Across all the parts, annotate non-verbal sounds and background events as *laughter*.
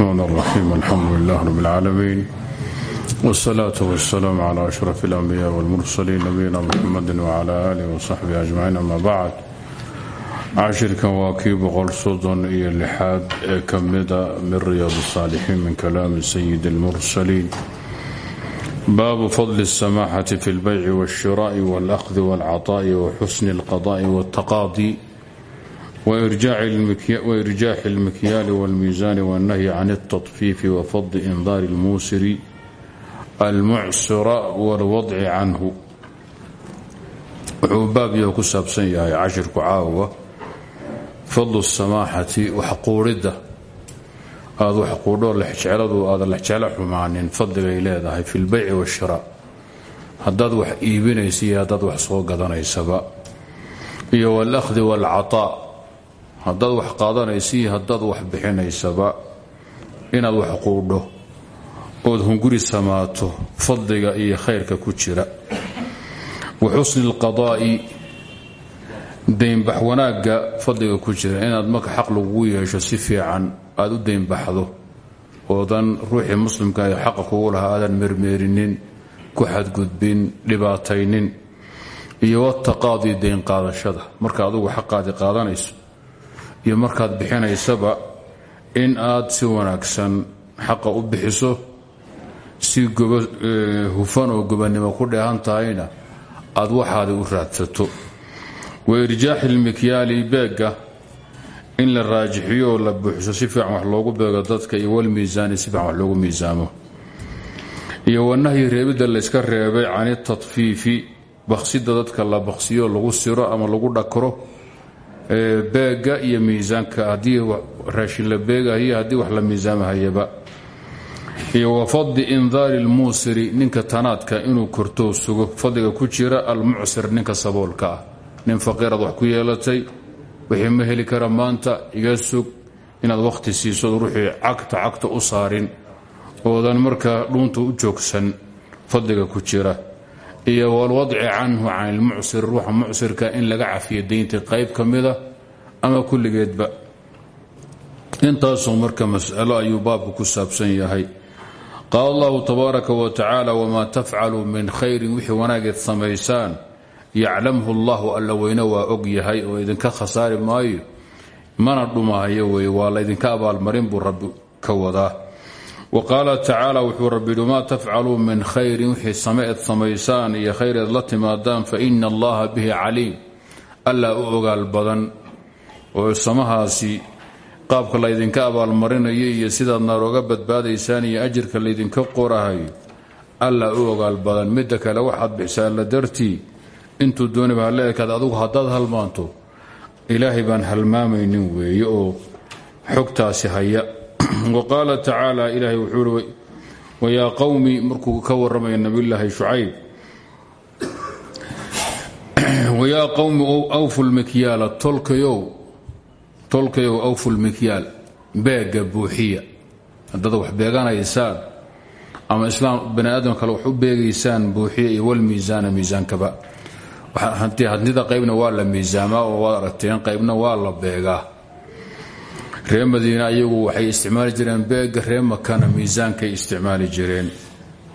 الرحمن الرحيم الحمد لله رب العالمين والصلاة والسلام على أشرف الأنبياء والمرسلين نبينا محمد وعلى آله وصحبه أجمعين أما بعد cashirkan waa kii boqol soddon iyo lixaad ee ka mida min riyaad الصاalixiin min kalaami sayid اlmursaliin baabu fadli الsamaxati fi اlbayci wالshiraaءi wاlأkhdi wاlcaطaaءi waxusni اlqadaءi wالtaqaadi wairjaaxi اlmikyaali wاlmiisaani wالnahyi can الtaطfiifi wafadli indaari اlmuusiri almucsira wاlwadci canhu wuxuu baabyaho ku saabsan yahay cashirku caawa fadlu samaaxati wax quudhidda aada wax quudhoo lexjecladu aada lexjeclo xumaanin fadligay leedahay fi lbayci waashiraa haddaad wax iibinaysa iyo haddaad wax soo gadanaysaba iyo walakhdi waalcataa haddaad wax qaadanaysa iyo wax bixinaysaba inaad wax quudho ood hunguri samaato fadliga iyo khayrka ku jira. Wa xusni alqadaa'i daynbax wanaagga fadliga ku jira. Inaad marka xaq lagugu yeesho si fiican aad u daynbaxdo oodan ruuxii muslimka ee xaqa kugu lahaa aadan mermeerinin ku xadgudbin dhibaataynin iyo wataqaadi dayn qaadashada. Marka adugu xaqaadi qaadanayso iyo markaad bixinaysaba in aad si wanaagsan xaqa u bixiso si hufan oo gobannimo ku dheehan tahayna aad waxaadi u raadsato. Wairjaaxi lmikyaali beega in la raajixiyo la buuxso si fiican wax loogu beego dadka iyo walmiisaani si fiican wax loogu miisaamo. Iyo wanahyi reebidda layska reebay can itatfiifi baksida dadka la baksiyo lagu siro ama lagu dhakro beega iyo miisaanka. Haddii raashin la beegahayo haddii wax la miisaamahayaba. Iyo wafadli indaari lmuusiri ninka tanaadka inuu kortoo sugo. Fadliga ku jira almucsir ninka saboolka ah. Nin faqiiraad wax ku yeelatay wixii ma heli kara maanta iga sug. Inaad wakhti siisood ruuxii cagta cagta u saarin. Oodan markaa dhuunta u joogsan. Fadliga ku jira iyo walwadci canhu can ilmucsir ruuxa mucsirka in laga cafiyo daynta qayb ka mida ama kulligeedba. Intaasoo marka mas'alo ayuu baabku ku saabsan yahay. Qaala allahu tabaaraka wa tacaala wamaa tafcalu min khayrin wixii wanaageed samaysaan? Yaclamhu allahu alla weyne waa og yahay oo idinka khasaari maayo. Mana dhumahayo weye waa laydinka abaalmarin buu rabbi ka wadaa wa qaala tacaala wuxuu rabbi yidhi maa tafcaluu min khayrin wixii sameed samaysaan iyo khayreed la timaadaan fa ina allaha bihi caliim alla u ogaal badan oo samahaasi qaabka laydinka abaalmarinayo iyo sidaad naarooga badbaadaysaan iyo ajirka laydinka qorahayo alla u ogaal badan midda kale waxaad bixsaa alla dartii intuu dooniba halla ekaad adugu haddaad halmaanto ilaahay baan halmaamaynin weeye oo xogtaasi haya wa qaala tacaala ilaahay wuxuu i wayaa qowmi markuu ka warramaya nabiyulaahi shucayb. *clears throat* Wayaa qowmi awfu lmikyaala tolkayow tolkayow awfu lmikyaal beega buuxiya. Haddaad wax beeganaysaan ama islaam bani aadam kale wax u beegaysaan buuxiya iyo walmiisaana miisaankaba. Hadnida qaybna waa la miisaamaa oo waad aragteen qaybna waa la beegaa ree madiine ayagu waxay isticmaali jireen beega ree makana miisaankay isticmaali jireen.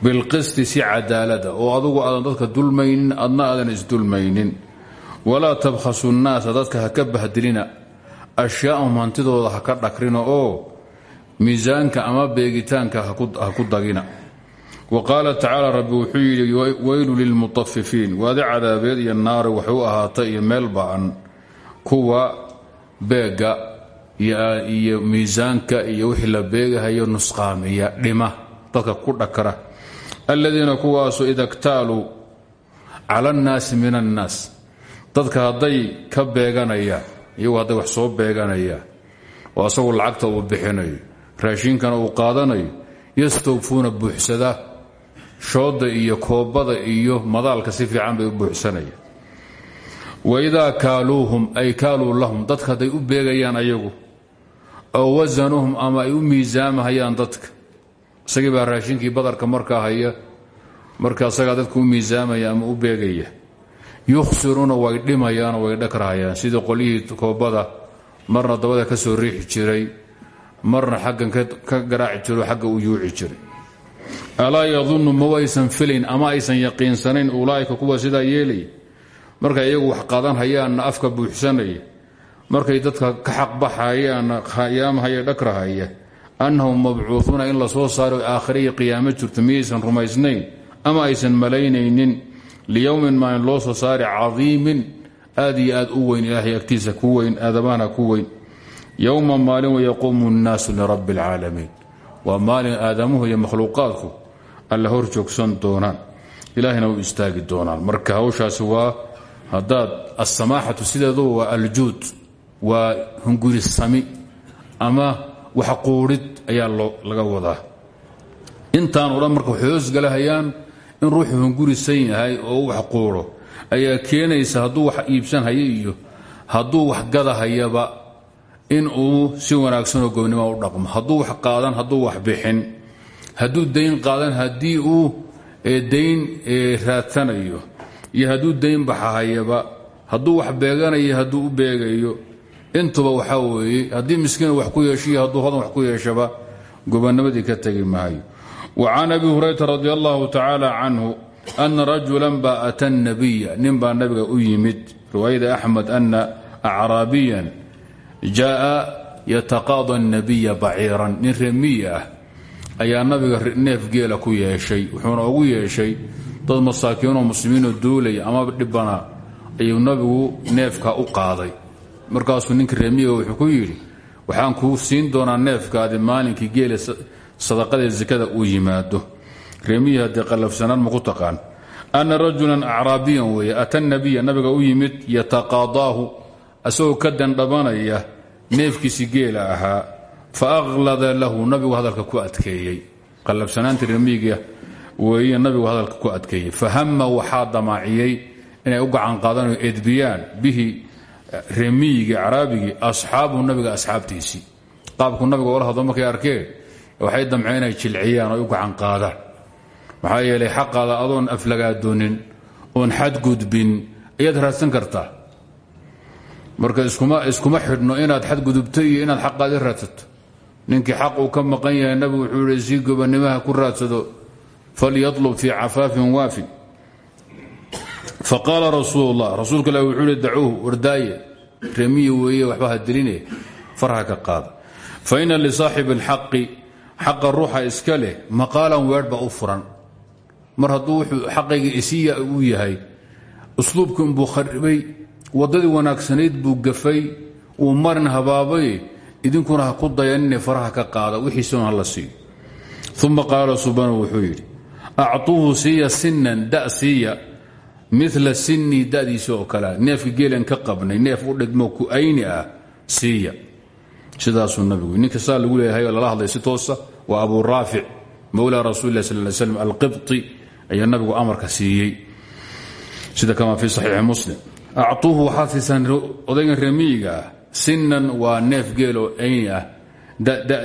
Bilqisti si cadaalada oo adugu aadan dadka dulmaynin adna aadan isdulmaynin. Walaa tabkhasu nnaasa dadka ha ka bahdilina. Ashyaa'ahum hantidooda ha ka dhakrina oo miisaanka ama beegitaanka ha ku dagina. Wa qaala tacaala rabbi wuxuu yidhi weylu lilmutafifiin waadi cadaabeed iyo naari waxay u ahaatay iyo meel ba'an. Kuwa beega iyo miisaanka iyo wixii la beegahayo nusqaamiya dhima. Dadka ku dhakra aladiina kuwaasu ida ktaaluu cala annaasi min annaas dadka hadday ka beeganayaan iyagu hadday wax soo beeganayaan oo asagu lacagta uu bixinayo raashinkana uu qaadanayo yastawfuuna buuxsadaa shooda iyo koobada iyo madaalka si fiican bay u buuxsanayaan waidaa kaaluuhum ay kaaluu lahum dadka hadday u beegayaan ayagu oo wasanuhum ama ay u miisaamahayaan dadka. Isagii baa raashinkii badarka markaa haya marka asagaa dadka u miisaamaya ama u beegaya. Yukhsiruuna way dhimayaanoo way dhakrahayaan. Sidii qolyihii koobada marna dabada ka soo riixi jiray marna xaggan ka garaaci jiro xagga u yuuci jiray. Alaa yadunnu ma filayn ama aysan yaqiinsanayn ulaa'ika kuwa sidaa yeelaya markay iyagu wax qaadan hayaanna afka buuxsanaya markay dadka ka xaqbaxayaanna yaamahaya dhagrahaya annahum mabcuuuuna in la soo saaro aakhiriya qiyaamo jirto miyaysan ama aysan malaynaynin. Liyowmin maalin loo soo saari cadiimin aad iyo aad u weyn ilaahay agtiisa ku weyn aadamahana ku weyn. Yowma maalin wayaquumu nnaasu lirabbi alcaalamiin waa maalin aadamuhu iyo makhluuqaadku alla hor joogsan doonaan ilaahayna u istaagi doonaan. Marka hawshaasi waa haddaad assamaaxatu sideedu waa aljuud waa hungurisami ama wax quudhid ayaa laga wadaa. Intaan o dhan marka waxay hoosgalahayaan in ruuxu hungurisan yahay oo wax quudho ayaa keenaysa hadduu wax iibsan haya iyo hadduu wax gadahayaba in uu si wanaagsanoo gobnimo u dhaqmo. Hadduu wax qaadan hadduu wax bixin. Hadduu dayn qaadan haddii uu dayn raadsanayo iyo hadduu dayn baxahayaba hadduu wax beeganayo hadduu u beegayo intuba waxaa weeye haddii miskiin wax ku yeeshiyo hadduu hodan wax ku yeeshaba gobonimadii ka tegi maayo. Wa can abi hurayrata radi allahu tacaala canhu ana rajulan baa ata nabiya nin baa nabiga u yimid. Riwaayada axmed ana acraabiyan jaaa yataqaada nabiya baciiran nin remiyi ah ayaa nabiga neef geela ku yeeshay wuxuuna ugu yeeshay dad masaakiinoo muslimiinoo duulaya ama dhibana ayuu nabigu neefka u qaaday markaasuu ninka remiyiga wuxuu ku yidhi waxaan kuu siin doonaa neefkaadi maalinkii geela sadaqada sakada uu yimaado. Remiyi haddee qallafsanaan ana rajulan acraabiyan weeye ata nabiya nabiga u yimid yataqaadaahu asagoo ka dandhabanaya neefkiisi geela ahaa fa aqlada lahu nabigu hadalka ku adkeeyey. Qallabsanaantii remiyiga weeye nabigu hadalka ku adkeeyey. Fahama waxaa damaaciyey inay u gacan qaadanayo edbiyaan bihi remiyigii caraabigii asxaabu nabiga asxaabtiisii qaabku nabiga ola hadlo markay arkeen waxay damceen inay jilciyaan oy u gacan qaadaan maxaa yeelay xaqaada adoon aflagaadoonin oon xadgudbin ayaad raadsan kartaa. Marka iskuma xidhno inaad xadgudubto iyo inaad xaqaadi raadsato. Ninkii xaq uu ka maqan yahay nabigu wuxuu ihi si gobanimaha ku raadsado falyatlub fii cafaafin waafi faqaala rasuul اllah rasuulka ilah wuxuu hi dacuuhu wardaaye. Remiyi weeye waxba ha diline farha ka qaada faina lisaaxibi اlxaqi xaqa ruuxa iska leh maqaalan weedhba u furan. Mar hadduu wuxuu xaqayga isiya uu yahay usluubkii unbuu kharibay waddadii wanaagsanayd buu gafay uu marin habaabay idinkuna ha ku dayanine mila sinii dadiisa oo kalea neefka geelan ka qabnay neef u dhigmo ku ayni ah siiya. Sidaasuu nabigu ninka saa lagu leeyahay oo lala hadlay si toosa waa abu raafic mowla rasuuli lah sal slam alqibطi ayaa nabigu amarka siiyey. Sida kama fi saxiixi muslim. Actuuhu waxaad siisaan odaygan remiyiga ah sinan waa neef geeloo ayni ah. Kale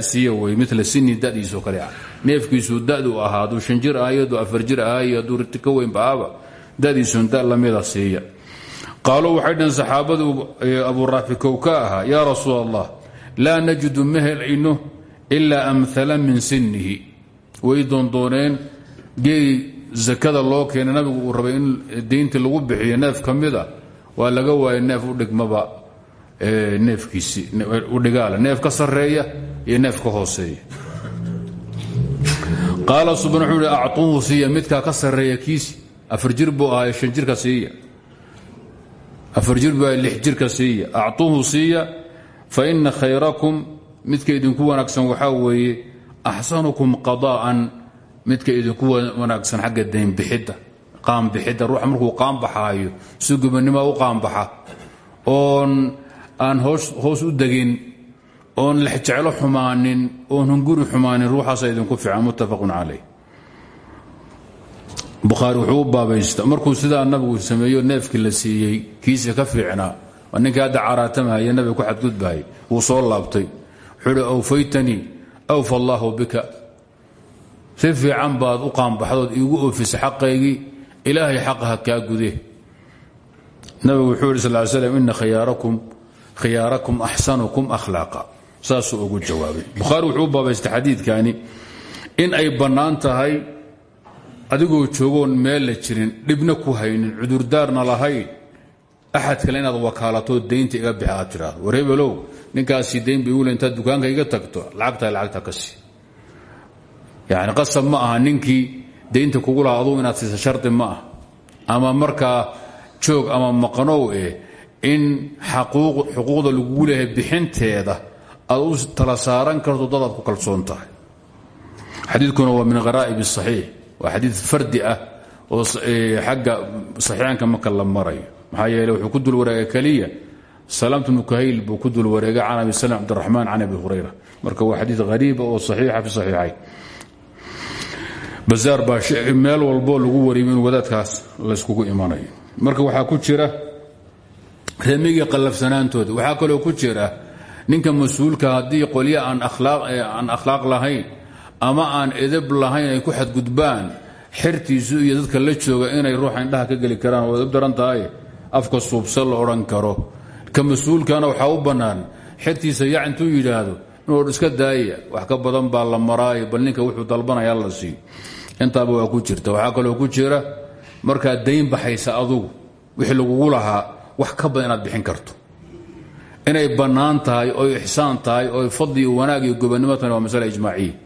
ah. Dadu ahaa hadduu shan jir ah iyo hadduu weynba ahaba dadiisun da lamida siiya. Qaaluu waxay dhaheen saxaabadu abuu raafi kow ka ahaa yaa rasuul allah laa najidu ma helayno ilaa amhala min sinihi way doondooneen geeli sakada loo keenay nabigu uu rabay in diintii lagu bixiyo neef ka mida waa laga waayay neef u dhigmaba neefkiisi udhigaala neef ka sarreeya iyo neef ka hooseeya. Qaala subaan wuxuu hi actuuhu siiya midkaa ka sarreeya kiisi afar jir buu ahaa shan jirka siiya. Afar jir buu ahaa lix jirka siiya. Actuuhu siiya fa ina khayrakum midka idinku wanaagsan waxaa weeye axsanukum qadaa'an midka idinku wanaagsan xagga daynbixidda qaanbixidda ruuxa markuu qaanbaxaayo si gubannima u qaanbaxa oon aan hoos u degin oon lexjeclo xumaanin oon hunguri xumaanin ruuxaasa idinku fiican muttafaqun calayh bukhaari wuxuu u baabaysta markuu sidaa nabigu sameeyo neefkii la siiyey kiisa ka fiicnaa waa ninkii hadda caraatamahaya nabiga ku xadgudbahay wuu soo laabtay. Wuxuu hi awfaytanii awfa allaahu bika. Si fiican baad u qaanbaxdood iigu oofisa xaqaygii ilaahay xaqaha kaa gude. Nabigu wuxuu yidhi sal slam ina khiyaarakum axsanukum akhlaaqa. Saasuu ugu jawaabay. Bukhaari wuxuu u baabaystay in ay bannaan tahay adigoo joogoon meel la jirin dhibna ku haynin cudurdaarna lahayn. Axad kale inaad wakaalatoo daynta iga bix aad tidhaahdo ninkaasi dayn bay ule intaad dukaanka iga tagto. Lacagtaa lacagta ka sii. Qasab ma aha ninkii daynta kugu lahaa inaad siisa shardi ma ah ama markaa joog ama maqanow eh in xuquuqda lagu leehay bixinteeda aad u tala saaran karto dadaad ku kalsoon tahay. Xadiikuna waa min qaraa'ib axiix waa xadiid fardi ah oo xagga saxiixanka marka la marayo maxaa yeele wuxuu ku dul wareega keliya salaamtu bnu kahayl buu ku dul wareegay can abi salm cabdiraxmaan can abi hurayra. Marka waa xadiid hariiba oo saxiixa fi saxiixayn bazaar baa meel walboo lagu wariyay in wadaadkaas layskugu imanayo marka waxaa ku jira reemigii qallafsanaantooda. Waxaa kaloo ku jira ninka mas'uulka haddii qolyo aan akhlaaq lahayn ama aan edab lahayn ay ku xadgudbaan xertiisu iyo dadka la jooga inay ruuxa indhaha ka geli karaan. Oo edab afka suubsa la karo. Ka mas'uulkana waxaa u bannaan xertiisa yac intuu yidhaahdo iska daaya wax ka badan baa la maraayo bal wuxuu dalbanaya la siiyo intaaba waa ku jirta. Waxaa kaloo ku jira markaad dayn baxaysa adugu wixii lagugu lahaa wax ka badan inaad bixin karto. Inay bannaan tahay oy tahay oy fadli wanaag iyo gobonnimo tahay waa masale ijmaaciya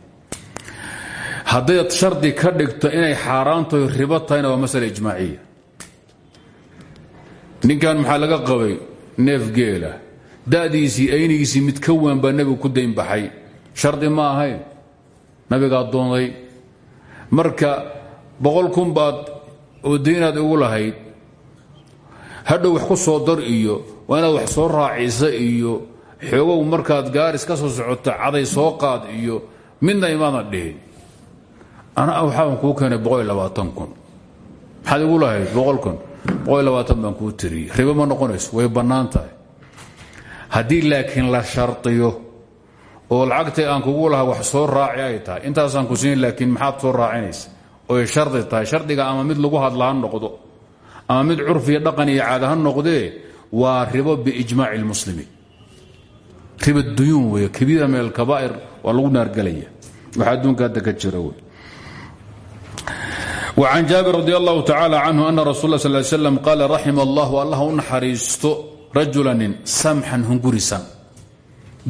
haddayd shardi ka dhigto inay xaaraantahay ribo tahayna waa masale ijmaaciya. Ninkan maxaa laga qabay? Neef geela. Da'diisii aynigiisii mid ka waan baa nebigu ku dayn baxay. Shardi ma ahayn. Nabigaa doonday marka boqol kun baad oo daynaad igu lahayd hadhow wax ku soo dar iyo waa inaad wax soo raacisa iyo xoogow markaad gaaris ka soo socoto caday soo qaad iyo midna imaadan dhihin ana waxaan kuu keenay maxaad igu lahayd baan kuu tiriyey ribo ma noqonayso way bannaan tahay. Haddii la shardiyo oo lacagtay aan kugu lahaa wax soo raaci ay tahay intaasaan ku siin laakiin maxaad soo raacinaysa? Oy shardi tahay. Shardiga ama mid lagu hadla ha noqdo ama mid curfiya dhaqan iyo caada ha noqdee waa ribo biijmaaci lmuslimiin riba duyuun wey kabiira min alkabaa'ir waa lagu naargelaya. Waxa adduunka hadda ka jira wey وcan jaabir radi allahu tacala canhu ana rasul s slam qaala raxima allahu allah u naxariisto rajula nin samxan hungurisan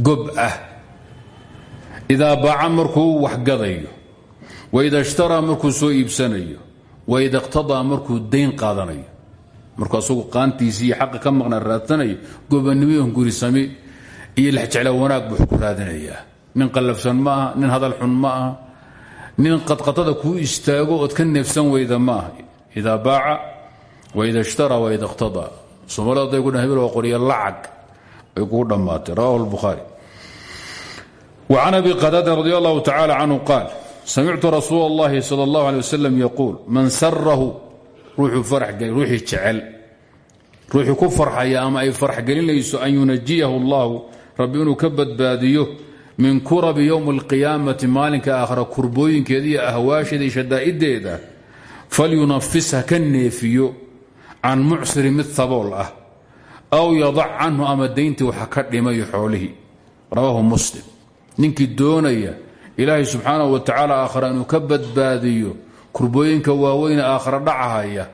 gob ah idaa baaca markuu waxgadayo waida ishtaraa markuu soo iibsanayo waida iqtadaa markuu dayn qaadanayo markuu asagu qaantiisii iyo xaqa ka maqna raadsanayo gobannimo hungurisami iyo lexjecla wanaag buu ku raadinayaa nin qallafsan ma aha nin hadal xun nin qadqatada kuu istaago ood ka neefsan weyda ma aha idaa baaca waida ishtaraa waida iqtadaa soomaalida haday ku dhan hebel waa qorya lacag ay kugu dhammaatay rawahu lbukhaari وcan abi qadaada radi allahu tacala canhu qaal samictu rasuul اllahi salى اllahu alيه waslm yaquul man sarahu ruuxii jecel ruuxii ku farxaya ama ay farx gelinayso an yunajiyahu اllahu rabbi inuu ka badbaadiyo min kurabi ywm اlqiyaamati maalinka aakhira kurbooyinkeeda iyo ahwaasheeda iyo shadaa'ideeda falyunafis ha ka neefiyo can mucsiri mid sabool ah aw yadac canhu ama dayntii waxa ka dhimayo xoolihii. Rawaahu muslim. Ninkii doonaya ilaahay subxaanahu wa tacaala aakhira inuu ka badbaadiyo kurbooyinka waaweyne aakhira dhacahaya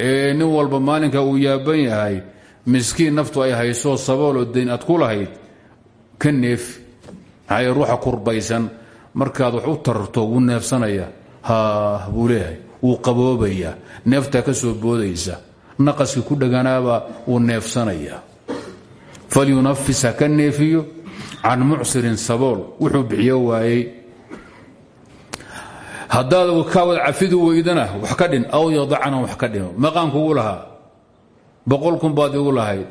ee nin walba maalinka uu yaaban yahay miskiin naftu ay hayso sabooloo dayn aad ku lahayd ka neefi maxaa ruuxa kurbaysan. Markaad wax u tararto wuu neefsanaya. Ha buu leeyahay. Wuu qaboobayaa. Neeftaa ka soo boodaysa. Naqaskii ku dheganaabaa wuu neefsanayaa falyunafis ha ka neefiyo can mucsirin sabool. Wuxuu bixiyo waayey. Haddaad kaawad cafidu weydana wax ka dhin aw yadacna wax ka dhimo. Maqaan kugu lahaa. Boqol kun baad igu lahayd.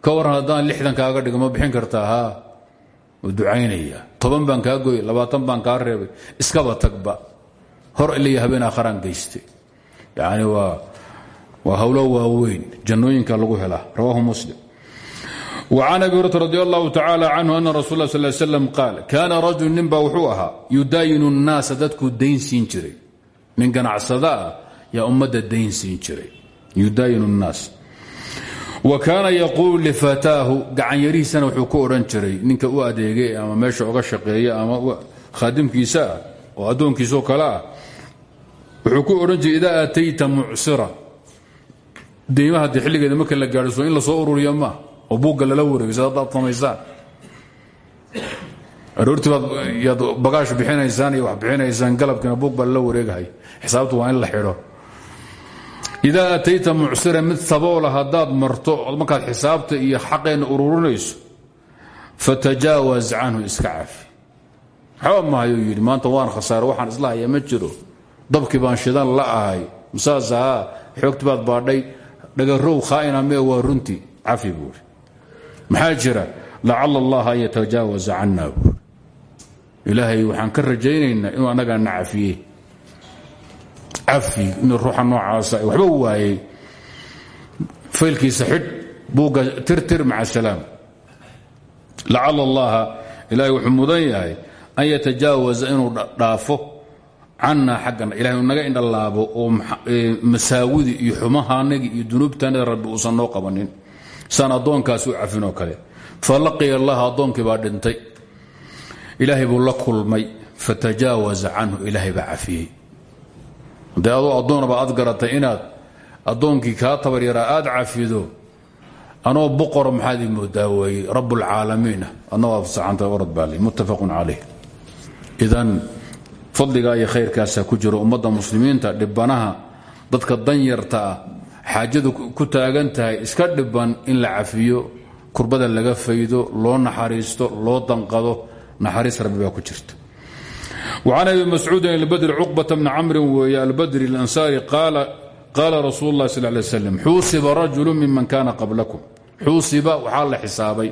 Ka waran haddaan lixdan kaaga dhigo ma bixin kartaa ducaynaya toban baan kaa goy labaatan baan kaa reebay iskaba tagba hor ilaya habeen aakharaan geystay yacni waa waa howlo waaweyn jannooyinka lagu helaa rawaahu muslim وcan abi hurata radi allahu tacala canhu ana rasul la sal slam qaal kaana rajul ninbaa wuxuu ahaa yudaayinu الnaasa dadkuu dayn siin jiray nin ganacsada ah yaa ummadda dayn siin jiray yudaayinu الnaas wa kaana yaquulu lifataahu gacanyarihiisana wuxuu ku odhan jiray ninka u adeegay ama meesha uga shaqeeya ama khaadimkiisa ah oo addoonkiisoo kale ah. Wuxuu ku odhan jiray idaa aatayta mucsira. Deymaha haddii xilligeeda marka la gaadhiso in la soo ururiya maa oo buugga lala wareegaysa haddaad samaysaan. Aroortii baad yaad bagaash bixinaysaan iyo wax bixinaysaan galabkiina buug baa lala wareegahay. Xisaabtu waa in la idaa atayta mucsira mid saboola haddaad marto markaad xisaabta iyo xaqeenna ururinayso fatajaawaz canhu iska cafi waxba mahayuu yidhi maanta waan khasaare waxaan isla hayaa ma jiro. Dabkii baan shidan la ahay. Masaas ahaa xoogti baad baadhay dhagarow khaa'ina mee waa runtii cafi buuri maxaa jira? Lacala allaha an yatajaawaza canna buuri ilaahay waxaan ka rajaynaynaa inuu annagaa na cafi inuu ruuxa noocaasa waxba u waayey. Faylkiisa xidh buugga tirtir maca salaam. Lacala allaha ilaahay wuxuu mudan yahay an inuu dhaafo cannaa xaggana ilahay naga indhalaabo oo masaawidii iyo xumahaanagii iyo dunuubtaanada rabbi uusan noo qabanin. Saan u cafinoo kale. Falaqiya allaha addoonkii baa dhintay. Ilaahay buu la kulmay. Fatajaawaza canhu ilaahay baa cafiyey dee adoo addoonaba aad garatay inaad addoonkii kaa tabar yaraa aad cafido anoo boqoro maxaad ii moodaa weeye? Rabbulcaalamiina adna waa fasaxanta orad muttafaqun calayh. Idan fadligaa iyo khayrkaasaa ku jiro ummadda muslimiinta dhibanaha dadka danyarta ah xaajadu ku taagan tahay iska dhiban in la cafiyo kurbada laga faydo loo naxariisto loo danqado naxariis rabbi ku jirta وcan abi mascuudin albadri cuqbata bni camrin weeye albadri اlansaari qaala rasuul اlah sal lay slam xuusiba rajulu miman kana qablakum xuusiba waxaa la xisaabay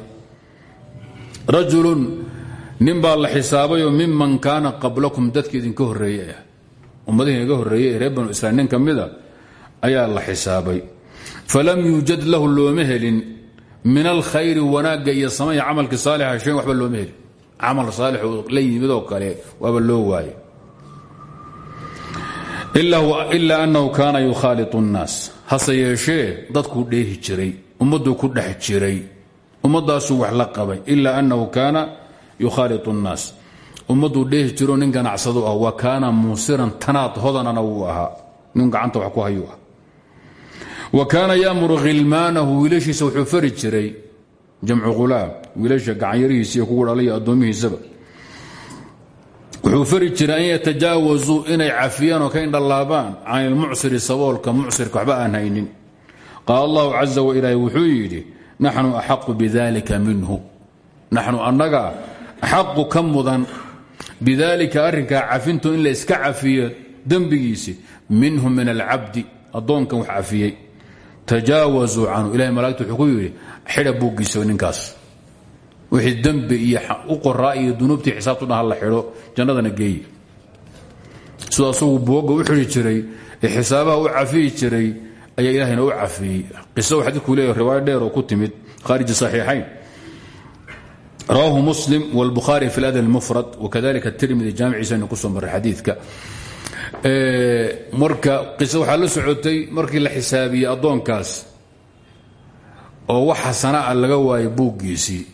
rajulun nin baa la xisaabayoo miman kaana qablakum dadka idinka horeeye ah ummadihi inaga horeeye ee reer banu israil nin ka mida ayaa la xisaabay falam yuujad lahu looma helin min alkhayri wanaagga iyo samaya camalkii saalixa shayn waxba looma helin camal saalix oo la yimidoo kale waaba loo waaye. Ilaa annahu kaana yukhaaliu nnaas. Hase yeeshee dadkuu dheehi jiray ummadduu ku dhex jiray ummaddaasuu wax la qabay. Ilaa annahu kaana yukhaaliu nnaas. Ummadduu dheehi jiroo nin ganacsadu ah wa kaana muusiran tanaad hodanana wuu ahaa. Nin gacanta wax ku hayuu ah. Wa kaana yaamuru khilmaanahu wiilashiisa wuxuu fari jiray jamcu hulaam wiilasha gacanyarihiisa iyo kugu dhalay addoomihiisaba. Wuxuu fari jiray an yatajaawazuu inay cafiyaan oo ka indhalaabaan can ilmucsiri saboolka mucsirka waxba aan haynin. Qaala allahu caza wailaahi wuxuu yidhi naxnu axaqu bidalika minhu. Naxnu annaga axaqu ka mudan bidaalika arrinkaa cafintu in la iska cafiyo dembigiisi minhu min alcabdi. Addoonkan wax cafiyey tajaawazuu canhu. Ilahay malaigtu wuxuu ku yidhi xidha buuggiisa ninkaas. Wixii dembi iyo u qoraa iyo dunuubtii xisaabtu dhan hala xidho jannadana geeyi. Siduu asagu buogga u xidhi jiray ee xisaabaha u cafiyi jiray ayaa ilahayna u cafiyey. Qiso xadiidku leeyahy riwaayo dheer oo ku timid khaariji saxiixayn. Rawaahu marka qiso waxaa la socotay markii la xisaabiyey addoonkaas oo wax xasana a laga waayay buuggiisii.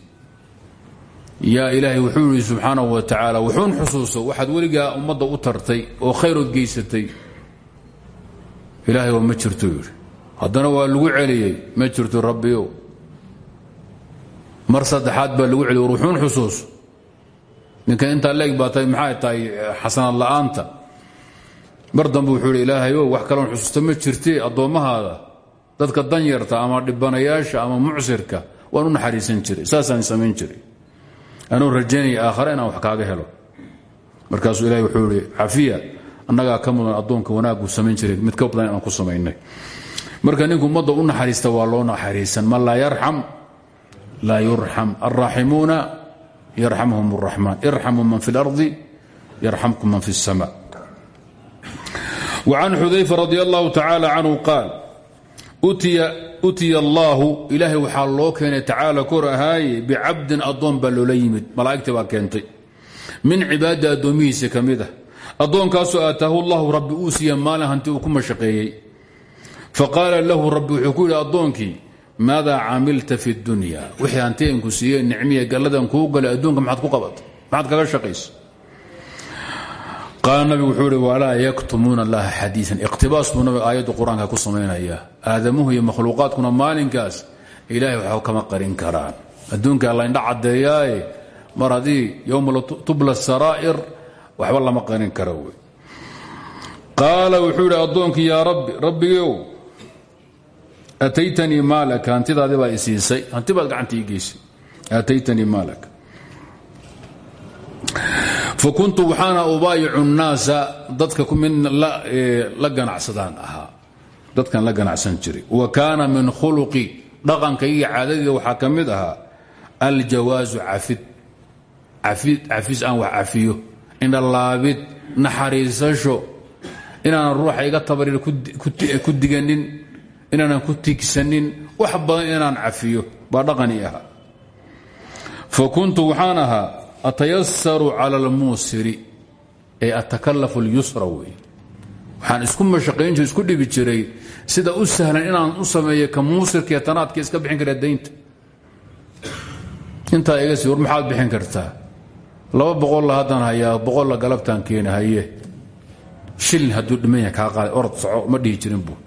Yaa ilaahay wuxuu yidhi subxaanahu wa tacaala wuxuun xusuuso waxaad weligaa ummadda u tartay oo khayrood geysatay. Ilaahay ma jirto yidhi. Waa lagu celiyey. Ma jirto rabbiyow. Mar saddexaad baa lagu celiyey war wuxuun xusuuso ninkan leeg baa maxay tahay xasanad la'aanta mar dambe wuxuu yidhi ilaahayow wax kaloon xusuusta ma jirtee addoommahaada dadka danyarta ama dhibanayaasha ama mucsirka waan u naxariisan jiray saasaan samayn jiray anuu rajaynaya aakhare inaan wax kaaga helo markaasuu ilahay wuxuu ihi cafiya annagaa ka mudan addoonka wanaaguu samayn jiray mid ka badan inaan ku samaynay marka ninku ummadda u naxariista waa loo naxariisan man laa yarxam laa yurxam alraaximuuna yarxamhum اraxmaan irxamuu man fi اlardi yarxamkum man fi الsama وcan xudayfa radi allahu tacaalى canhu qaal utiya allaahu ilaahay waxaa loo keenay tacaala kor ahaaye bicabdin addoon baa loola yimid malaa'igta baa keentay min cibaadi addoomihiisa ka mid ah addoonkaasoo aataahu llahu rabbi uu siiya maalin hanti uu ku mashaqeeyey faqaala lahu rabbi wuxuu ku yidhi addoonkii maadaa camilta fi dunya wixii hantiyanku siiye nicmiya galladan kuu galay adduunka maxaad ku qabatay maxaad kaga shaqaysa qaala nabigu wuxuu ihi walaa yaktumuuna allaha xadiian iqtibaas buu nabiga aayaddu qur'aanka ku samaynayaa aadamuhu iyo makhluuqaadkuna maalinkaas ilaahay waxba kama qarin karaan. Adduunka laindha caddeeyaaye mar haddii yowma tubla saraa'ir waxba lama qarin kara wey. Wuxuu idhi addoonkii yaa rabbi rabbigow ataytanii maalaka? Hantidaadii baa isiisay hanti baad gacanta ii geysay. Aataytanii maalaka fakuntu waxaana ubaayicu nnaasa dadka mid la ganacsadaan ahaa. Dadkan la ganacsan jiray. Wa kaana min khuluqi dhaqanka iyo caadadii waxaa ka mid ahaa aljawaasu cafid. Cafis aan wax cafiyo. Indhalaabid naxariisasho inaanan ruuxa iga tabarir ku diganin. Inaanan ku tigsanin wax badan inaan cafiyo. Baa dhaqanii ahaa. Fa kuntu waxaan atayasaru cala almuusiri ee atakalafu اlyusra wey waxaan isku mashaqayn jir isku dhibi jiray sida u sahlan inaan u sameeyo ka muusirka ee tanaadka iska bixin kara daynta intaa iga sii maxaad bixin kartaa laba boqolla haddaan hayaa boqolla galabtaan keena haye shilin hadduu dhiman yahay kaa qaaday orod ma dhihi jirin buu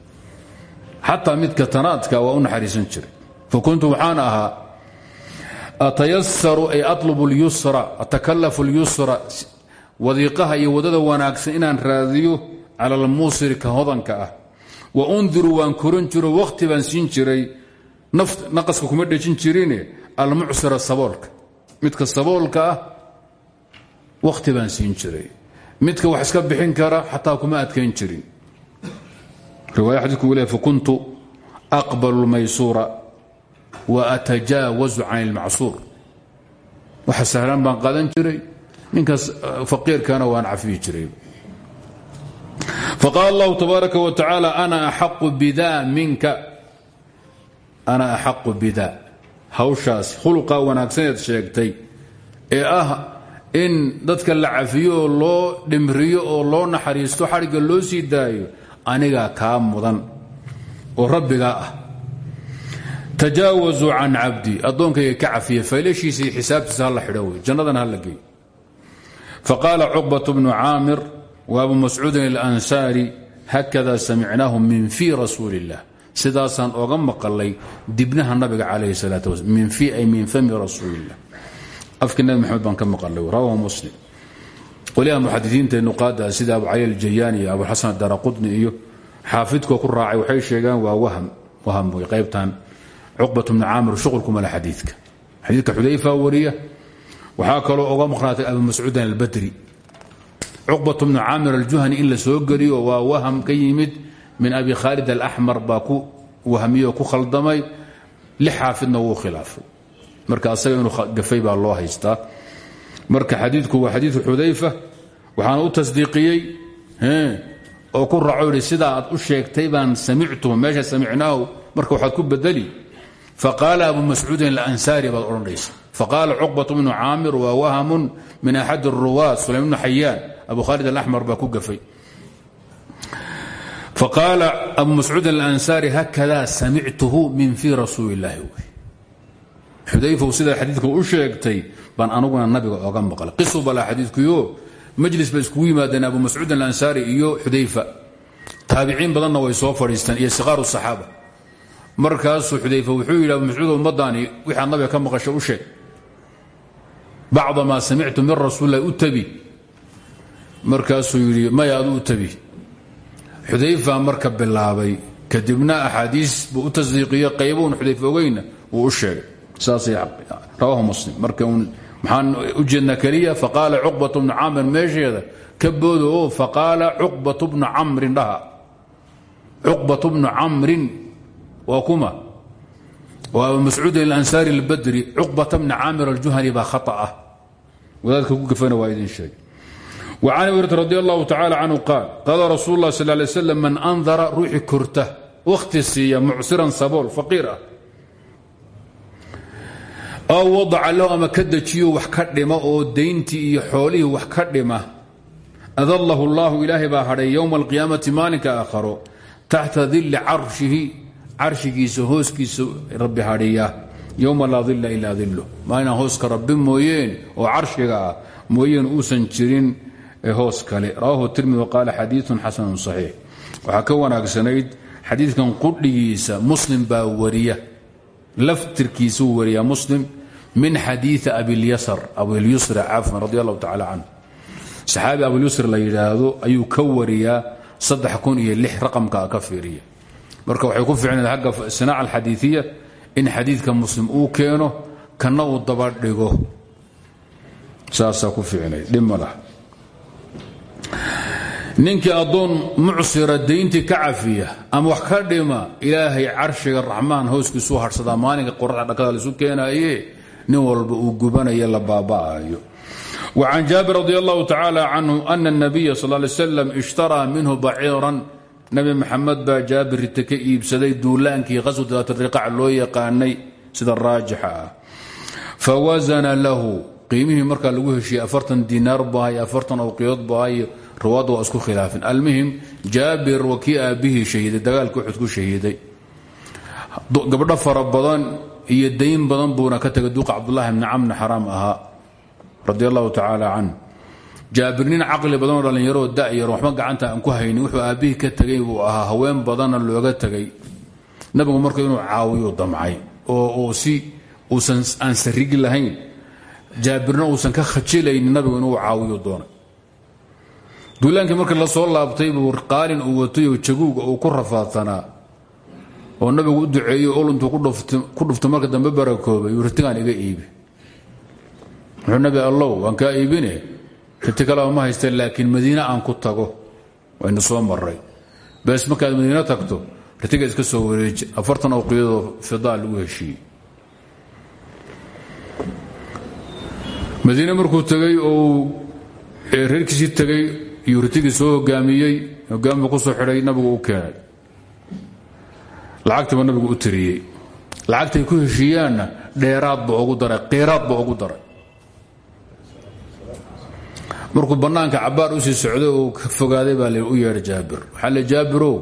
xataa midka tanaadka waa u naxariisan jiray fa waxaan ahaa atayasaru ay atlubu اlyusra atakalafu اlyusra wadiiqaha iyo waddada wanaagsan inaan raadiyo cala almuusiri ka hodanka ah wa undiru waan koran jiro wakhti baan siin jiray naqaska kuma dhejin jirine almucsira saboolka midka saboolka ah wakhti baan jiray midka wax iska bixin kara xataa kuma adkayn jirin riwaaya xadiidku leey fakuntu aqbalu lmaysuura wa atajaawazu can ilmacsuur waxa sahlan baan qaadan jiray ninkaas faqiirkana waan cafiyi jiray faqaala allahu tabaaraka wa tacaala ana axaqu bida minka ana axaqu bida hawshaas khuluqaa wanaagsaneed sheegtay ee ah in dadka la cafiyo oo loo dhimriyo oo loo naxariisto xadhigga loo sii daayo anigaa kaa mudan oo rabbigaa ah tajaawazuu can cabdi. Addoonkayga ka cafiya faylashiisa iyo xisaabtiisa hala xidho wey jannadana hala geeyo faqaala cuqbat bnu wa abu mascuudin alansaari hakada samicnaahu min fii rasuuli illah sidaasaan oga maqalay dibnaha nabiga calayhi salaat waslam min fii ay min fami rasuuliillah afka nabi maxamed baan maqalay rawahu muslim. Qoliyaha muxadisiinta nuqaada sida abu cali aljayaani iyo abuxasan adaraqudni iyo xaafidkoo ku raacay waxay sheegaan waa waham waham wey qaybtan cuqbat bnu caamir shuqulkuma le xadiidka. Xadiidka xudayfa wariya waxaa kaloo oga maqnaatay abu mascuudin albadri. Cuqbat bnu caamir aljuhani in la soo geliyo waa waham ka yimid min abi khaalid alaxmar baa ku wahmiyo ku khaldamay lix xaafidna wuu khilaafay marka asaga inuu gafay baa loo haystaa. Marka xadiidku waa xadiidu xudayfa waxaana u tasdiiqiyey oo ku raaco yidhi sidaa aad u sheegtay baan samictu meesha samicnaahu marka waxaad ku bedeli faqaala abu mascuudin alansaari baad odhanaysa faqaala cuqbat bnu caamir waa wahamun min axad اruwaat sulaym bnu xayaan abu khaalid alaxmar baa ku gafay faqaala abu mascuudin alansaari hakada samictuhu min fii rasuuli illaahi xudayfow sidaa xadiidka u sheegtay baan anuguna nabiga oga maqlay qisu balaa xadiidkuyo majlis bay iskugu yimaadeen abu mascuud alansaari iyo xudayfa taabiciin badanna way soo fadhiisteen iyo siqaaru saxaaba markaasuu xudayfa wuxuu yidhi abu mascuud ummaddaani nabiga ka maqasha u sheeg. Bacda maa samictu min rasuulilah u tabi. Markaasuu yidhi maya adu u xudayfa marka bilaabay kadibna axaadiis buu u tasdiiqiyo xudayfa ogeyna wuu u sheegay. Rawahu muslim. Marka maxaan u jeednaa keliya faqaala cuqbat bnu camr meesheeda ka booda oo faqaala cuqbat bnu camrin dhaha. Cuqbat bnu camrin waa kuma. Oo abu mascuudin alansaari albadri cuqbata bna caamir aljuhani baa khaa ah. Wadaadka ku gafana waa idin sheeg wcan hurata radi allahu tacala canhu qaal qaala rasuul lah sal lay slam man andara ruuxii korta wakhti siiya mucsiran sabool faqiir ah. Aw wadaca lahu ama ka dejiyo wax ka dhima oo dayntii iyo xoolihii wax ka dhima. Adallahu allaahu ilaahay baa hadhay yowma alqiyaamati maalinka aakharo taxta dilli carshihi carshigiisa hooskiisa rabbi hadhiya. Yowma laa dilla ilaa dillu maalinaan hooska rabbi mooyeen oo carshiga ah mooyeen uusan jirin hoos kale. Rawaahu tirmidi qaala xadiiun xasanun saxiix. Waxaa ka wanaagsanayd xadiidkan qudhigiisa muslim baa wariya. Laftirkiisuu wariyaa muslim min xadiii abilyasr abilyusr cafan radi allahu tacala canhu. Saxaabi abilyusr la yidhaahdo ayuu ka wariyaa kun iyo lix raqamka ka fiiriya marka waxay ku fiicnayd agga sinaaca alxadiiiya in xadiidka muslim uu keeno kana uu daba dhigo. Saasaa ku fiicnayd dhib ma laha. Ninkii addoon ka cafiya ama wax ka dhima ilaahay carshiga raxmaan hooskiisuu hadhsadaa maalinka qoraxda dhakada laisu keenaye nin walba uu gubanaya la baaba'ayo wa can jaabir radi allahu tacaala canhu ana الnabiya sal ly slam ishtaraa minhu baciiran nabi maxamed baa jaabir rite ka iibsaday duulaankii qaswat daatiriqac loo yaqaanay sida raajixa ah. Fawasana lahu qiimihii markaa lagu heshiiyey afartan dinaar bahay afartan awqiyood bahay riwaadda waa isku khilaafin. Almuhim jaabir waa kii aabbihii shahiiday dagaalkii uxud ku shahiiday. Gabdho fara iyo dayn badan buuna ka tegay duqa cabdulahi bni camni xaraam ahaa radi allahu tacaala jaabir nin caqli badanoo dhallinyaroo da'yar waxba gacanta aan ku haynin wuxuu aabbihii ka tegay buu ahaa haween badanna looga tegay nabigu marka inuu caawiyo damcay oo si uusan aan sarigi lahayn. Jaabirna uusan ka khajilaynin nabigu inuu caawiyo doonay duulaankii markii la soo laabtay buu qaalin uu watayoo jaguuga uu ku rafaadsanaa oo nabigu u duceeyo ol intuu ku dhufto marka dambe barakoobay yuu ritigaan iga iibi. Wuxuu nabi allow waan kaa iibine riti kaleba ma haysta laakiin madiine aan ku tago waynu soo maray bes markaad madiine tagto ritiga iska soo wareeji. Afartan awqiyadoo fidaa lagu heshiiyey. Madiine markuu tegey oo reerkiisii tegey iyuu ritigii soo hogaamiyey hogaamibu ku soo xidhay nabigu u keenay. Lacagtiiba nabigu u tiriyey. Lacagtay ku heshiiyaanna dheeraad ba ugu daray qiraad ba ugu daray markuu bannaanka cabbaar u sii socday oo fogaaday baa u yeedhay jaabir. Waxaa le jaabirow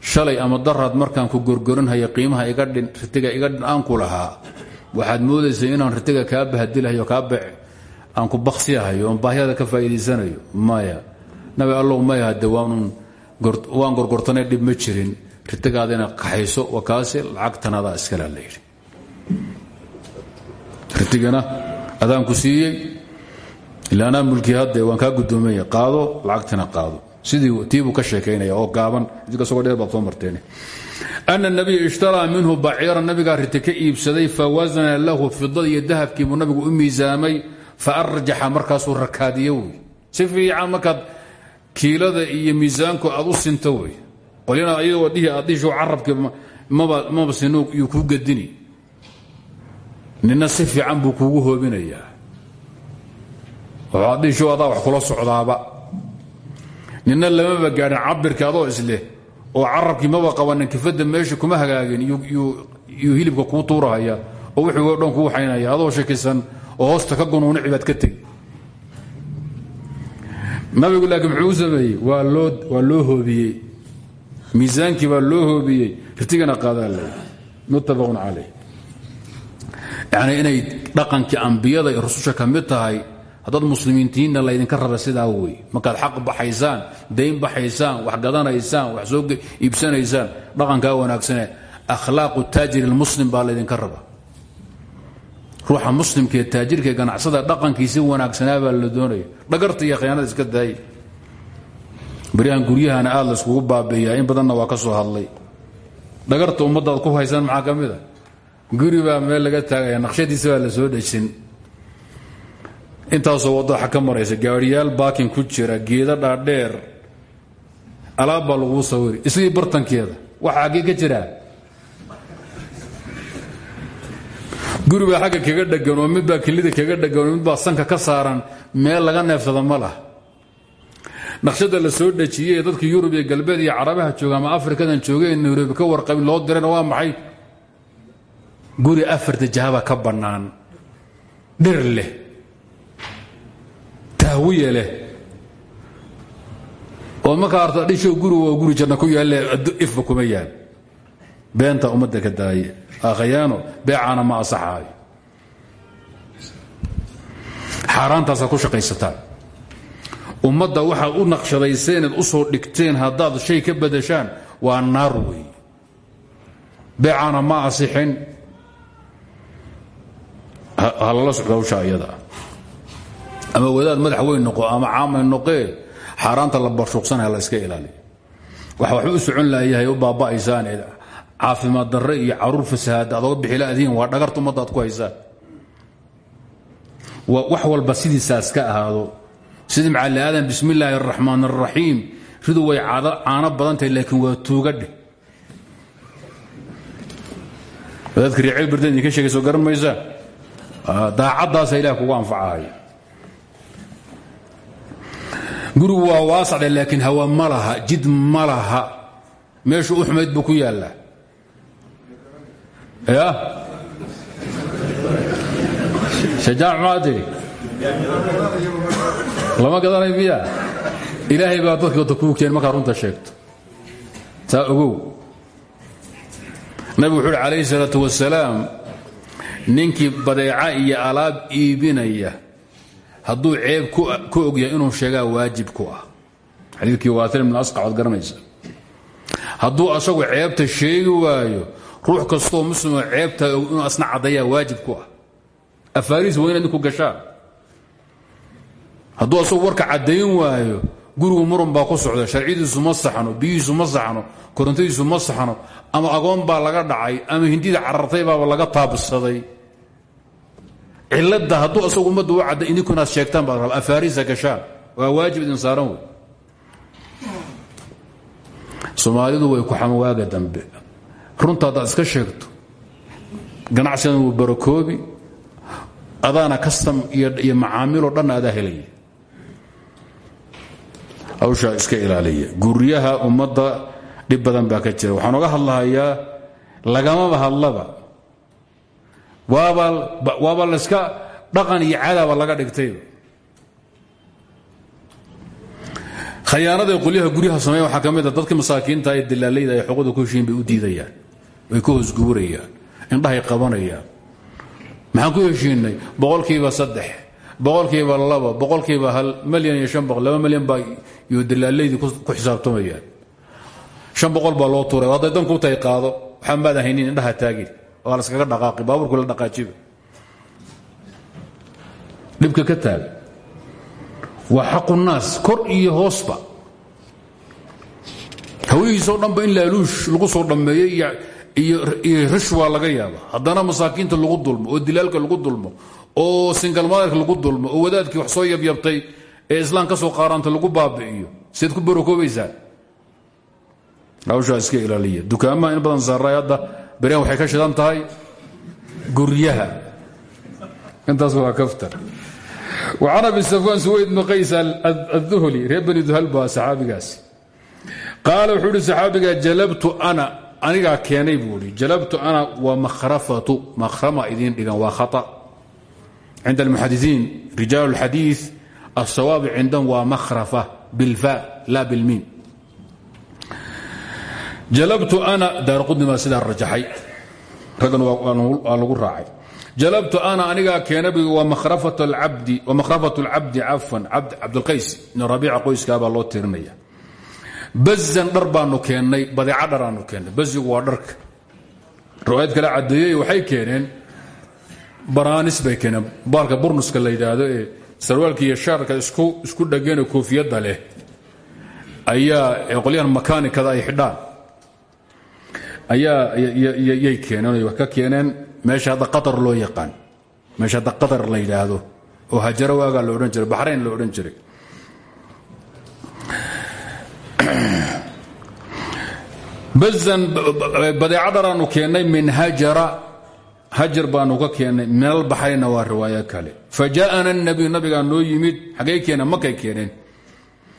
shalay ama daraad markaan ku gorgorinhaya qiimaha ritiga iga dhin aan ku lahaa. Waxaad moodaysay inaan ritiga kaa bahadilahayo kaa bace aan ku baksiyahayo oon baahyada ka faa'iidaysanayo. Maya nabi allow maya hadde waan gorgortanay dhib ma jirin. Ritigaada inaad kaxayso wakaase lacagtanadaa iskala la yidhi ritigana adaanku siiyey ila anaa mulkii waan kaa guddoomaya qaado lacagtana qaado. Sidii tiibuu ka sheekaynaya oo gaaban idinka sogoo dheer baad soo marteen. Ana nabiya ishtaraa minhu baciira nabigaa riti ka iibsaday fawasana lahu fidada iyo dahabkiibuu nabigu u miisaamay faarjaxa markaasuu rakaadiye wey si fiican markaad kiilada iyo miisaanku aad u sinto wey qolyana ayagoo dhihi aad dhihisho carabkii maba sinu yuu kuu nina si fiican buu kuugu hoobinayaa dhihisho adaa wax kula socdaaba. Nina lamaba gaadhin cabirka adoo isleh oo carabkii maba qabanin kifadda meesha kuma hagaagin yuu hilibka kuu tuurahaya oo wuxuu o dhan kuu xaynaya adoo shakisan oo hoosta ka gunuunici baad ka tegi. Nabigu laakiin muxuu u sameeyey? Waa loo hoobiyey. Miisaankii baa loo hoobiyey. Ritigana qaadaa le muttafaqun yacni inay dhaqankii ambiyada iyo rususha ka tahay haddaad muslimiintiinna laydinka raba sidaa wey markaad xaq baxaysaan dayn baxaysaan wax gadanaysaan wax soo iibsanaysaan dhaqankaa wanaagsane akhlaaqu taajir lmuslim baa laydinka raba. Ruuxa muslimkaee taajirkae ganacsada dhaqankiisi wanaagsanaa baa la doonaya. Dhagarta iyo khiyaanada iska daaya baryahan guryahana aad la iskugu baabeeyaa in badanna waa ka soo hadlay. Dhagarta ummaddaad ku haysaan maxaa ka mid meel laga taagaya naqshadiisa la soo dhejin intaasoo waddo waxa ka maraysa gaariyaal baakin ku jira geeda dhaadheer alaab baa laguu sawiri isagii bartankeeda waxa xaggee ka jiraa guri kaga dhegan oo midbaa kelida kaga dhegan oo sanka ka saaran meel laga neefsada ma lah la soo dhejiyey ee dadka yurub iyo galbeed iyo carabaha jooga ama afrikadan jooga ee nairobi ka warqabin loo dirayna waa maxay? Guri afarta jahaba ka bannaan. Dhir tahwiye leh oo markaa arta dhisho guri waa guri janna ku yaalle ifba kuma yaal beenta ummadda ka daaye akhayaano beecaana ma asaxaayo. Xaaraantaasaad ku shaqaysataan. Ummadda waxaad u naqshadayseen eed u soo dhigteen haddaad shay ka badashaan waa naar weeye beecaana ma asixin. Ha lala socdo hawsha ama wadaad madax weyn noqo ama caamay noqee xaaraanta la barshuuqsanaya la iska ilaaliyo. Waxa waxba u socon laayahay u baaba'aysaan caafimaad darre iyo carruur fasahaada aad oga bixila adiin waa dhagarta ummadda aad ku haysaan. Wax walba sidiisaas ka ahaado. Sidii macali aadan bismi illaahi araxmaan ridu way caano badan tahay laakiin waa tuugadheh wadaadka riiceel birdan idinka sheegay soo garan maysaa daacaddaasa ilaah kugu anfacahay gurigu waa waasacdhe laakiin hawa ma laha jid ma laha. Meeshu u xumayd buu ku yaallaa. Ya? Shajaac maa lama gadanay miya ilaahay baa dadka wada kuu keen markaa runta sheegto. Taa ogow. Nabigu wuxuu uhi calayhi salaatu wasalaam ninkii badeeca iyo alaab iibinaya hadduu ceeb ku ogyahay inuu sheegaa waajib ku ah. Xadiikii waatir ibn asqac ood garanaysa. Asagu ceebta sheegi waayo ruux kastoo muslimoo ceebta inuu asna caddayaa waajib ku ah. Afaariis waa inaad ninku gashaan. Hadduu asagu warka caddayn waayo gurigu murun baa ku socda sharciyadiisu ma saxno biyihiisu ma saxno korontadiisu ma saxno ama agoon baa laga dhacay ama hindida carartay baaba laga taabsaday cilada hadduu asagu ummadda u cadda idinkunaad sheegtaan baad raba afaariisa gashaan waa waajib idin saaran soomaalidu way ku xamawaaga dambe. Runta haddaad iska sheegto ganacsigan wuu barakoobi adaana kastam iyo macaamiloo dhan adaa helaya hawshaa iska ilaaliya. Guryaha ummadda dhib badan baa ka jira. Waxaan oga hadlahayaa lagamaba hadlaba waaba laska dhaqan iyo cadaba laga dhigtayba khayaanada qolyaha guryaha sameeya waxaa ka a dadka masaakiinta ee dilaalayda ay xuquuqda ku heshiin bay u diidayaan way ka hoosguurayaan indhahay qabanayaan. Maxaan ku heshiinay? Boqolkiiba saddex boqolkiiba laba boqolkiiba hal malyan iyo shan boqol laba malyan baa iyo dilaalaydii ku xisaabtamayaan. Shan boqol baa loo tuuray. Hadday dan ku qaado waxaa maad haynin indhaha taagin waa laskaga dhaqaaqi baaburku la dhaqaajiba dhibka ka taaga waa xaqu naas kor iyo hoosba. Hawihiisoo dhanba in laaluush lagu soo dhammeeyey iyo rishwa laga yaaba haddana masaakiinta lagu dulmo oo dilaalka lagu dulmo oo singalmadarka lagu dulmo oo wadaadkii wax soo yabyabtay ee islaam ka soo qaaraanta lagu baabi'iyo. Siad ku barokoobaysaa? Hawshaa iska ilaaliya. Dukaamaha in badan saaray hadda beryan waxay ka shidan tahay guryaha intaas waa kaftar وcan abi safwaan suwayd bn qays aلduhli reer bani duhal ba saxaabigaasi qaala wuxuu uhi saxaabiga jalabtu ana anigaa keenay buu i jalabtu ana waa makhrafatu makhrama idiin dhigan waa khaطأ cinda اlmuxadiثiin rijaal اlxadiiث الsawaabi cindahum waa makhrafa bilfa la bilmiin jalabtu ana daarqudni baa sidaa rajaxay. Raggan waa lagu raacay. Jalabtu ana anigaa keenabi waa makhrafat اlcabdi cafan cabdulqays ibn rabiica qoyskaabaa loo tirinaya bazan dhar baanu keennay dharaanu keennay bazigu waa dharka. Riwaayad kale caddeeyey waxay keeneen baraanis bay keeneen. Baalka burnuska la yidhaahdo ee sarwaalka iyo shaarka isku dhageenee koofiyadda leh ayaa qolyahan makaanikada ay xidhaan ayaa yay keeneen wax ka keeneen meesha hadda qatar loo yaqaan. Meesha hadda qatar la yidhaahdo oo hajaro waagaa la odhan jiray baxrayn la odhan jiray. *clears throat* Bazan badeeca dharaanu keennay min hajara. Hajar baanu ka keennay min albaxrayna waa riwaayo kale. Fa jaa'ana nabiyu noo yimid xaggay keeneen makay keeneen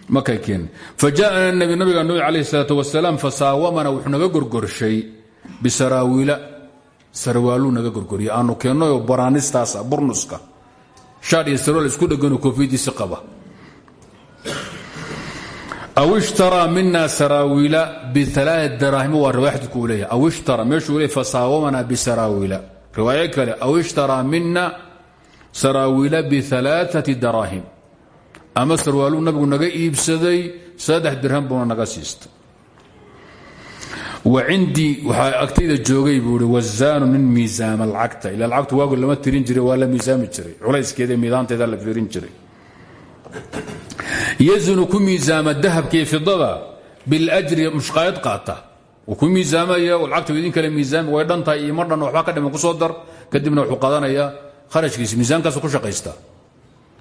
makay keeneen fa jaa'ana nabiyu nabigaa noo yimid calayhi salaatu wasalaam fasaawamana wuxuu naga gorgorshay bisaraawiila sarwaaluu naga gorgoriya aanu keennayoo baraanistaasa burnuska. Shaadh iyo sarwaal isku dhegano koofiyadiisi qaba. Aw ishtaraa mina saraawiila bialaai daraahimo waa riwaaya xadidku uu leeyahay. Aw ishtara meeshuu leey fasaawamanaa bisaraawiila riwaayo kale aw ishtaraa mina saraawiila bialaaati daraahim ama sarwaaluu nabigu naga iibsaday saddex dirham buuna naga siistay. Wa cindii waxaa agtayda joogay buu i wazaanu nin miisaama ila lacagtu waagu lama tirin jiray waa la miisaami jiray. Culayskeeda miidaanteeda la fiirin jiray. Yazunu ku miisaama dahabkii fidada biljri mushqaayad qaata. Wuu ku miisaamaya lacagta idin kale miisaami way dhantahay iyo mar dhan waxbaa ka dhiman ku dar. Kadibna wuxuu qaadanayaa kharashkiisa miisaankaasu ku shaqaystaa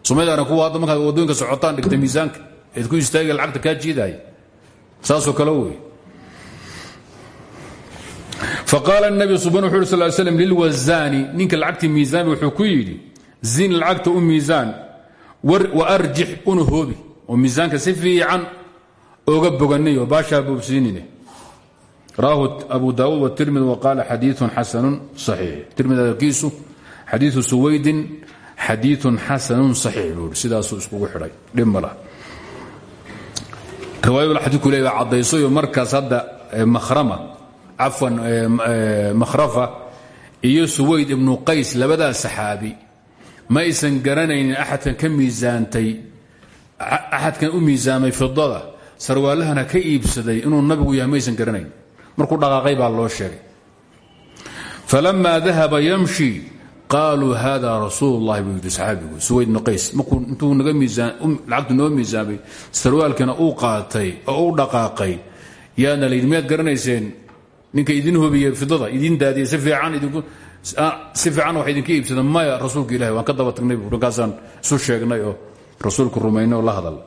somaydana kuwa hadda markaad waddooyinka socotaan dhigta miisaanka eed ku istaaga lacagta kaa jiidaaya saasoo kale wey faqaala nabi suban wuxu uri sal slm lilwazaani ninka lacagtii miisaami wuxuu ku yidhi zin lacagta u miisaan waarjix una hoobi oo miisaanka si fiican oga boganiyo baashaa boobsiinine. Rawahu abu daauud wtirmidi waqaala xadiiun xasanun saxiix. Tirmidi hadalkiisu xadiiu suwaydin xadiiun xasanun saxiix buu i sidaasuu iskugu xidhay. Dhib ma lah riwaayadu xadiidku le baa caddaysayo markaas hadda mahrama cafwan makhrafa iyo suwayd ibnu qays labadaa saxaabi ma aysan garanaynin axadkan ka miisaantay axadkan u miisaamay fidada sarwaalahana ka iibsaday inuu nabigu yahay maysan garanayn. Markuu dhaqaaqay baa loo sheegay. Falama dahaba yamshi qaaluu hada rasuul اllahi buu yidhi saxaabigu suwayd ibnu qays markuu lacagtu noo miisaamay sarwaalkana uu qaatay oo u dhaqaaqay yaana miyaad garanayseen ninka idin hobiye fidada idin daadiye si fiican wax idinka iibsada maya rasuulka ilahi waan ka daba tagnay bu sheegnay oo rasuulku rumaynay oo la hadal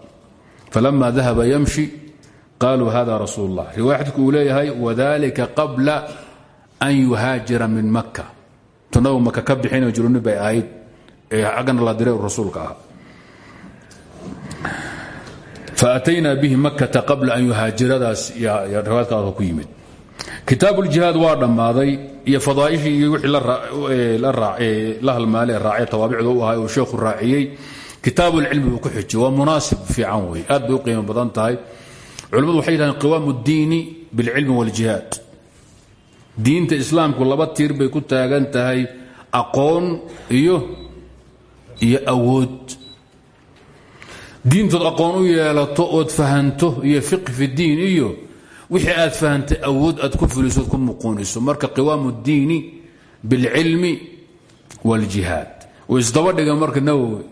falama dahaba yamshi qaaluu hada rasuul uu leeyahay wadalika qabla an yuhaajira min maka tunagu maka ka bixinayo juluni bay ahayd ee xaggana la diray rasuulka ah faataynaa bihi makata qabla an yuhaajiradaas riwaayadkaas ku yimid kitaab uljihaad waa dhammaaday iyo fadaaishii iyo wixii la halmaale raacay tawaabicda u ahay oo sheekhu raaciyey kitaabuulcilmi buu ku xijiyey waa munaasib fiican wey aad bay u qiimo badan tahay culimmadu waxay yidhahdeen qiwaamu اddiini biاlcilmi wاljihaad diinta islaamku laba tiir bay ku taagan tahay aqoon iyo iyo awood diintood aqoon u yeelato ood fahanto iyo fiqi fi diin iyo wixii aad fahantay awood aad ku fulisood ku muquuniso marka qiwaamu اddiini biاlcilmi wاljihaad uu isdaba dhiga marka nawowi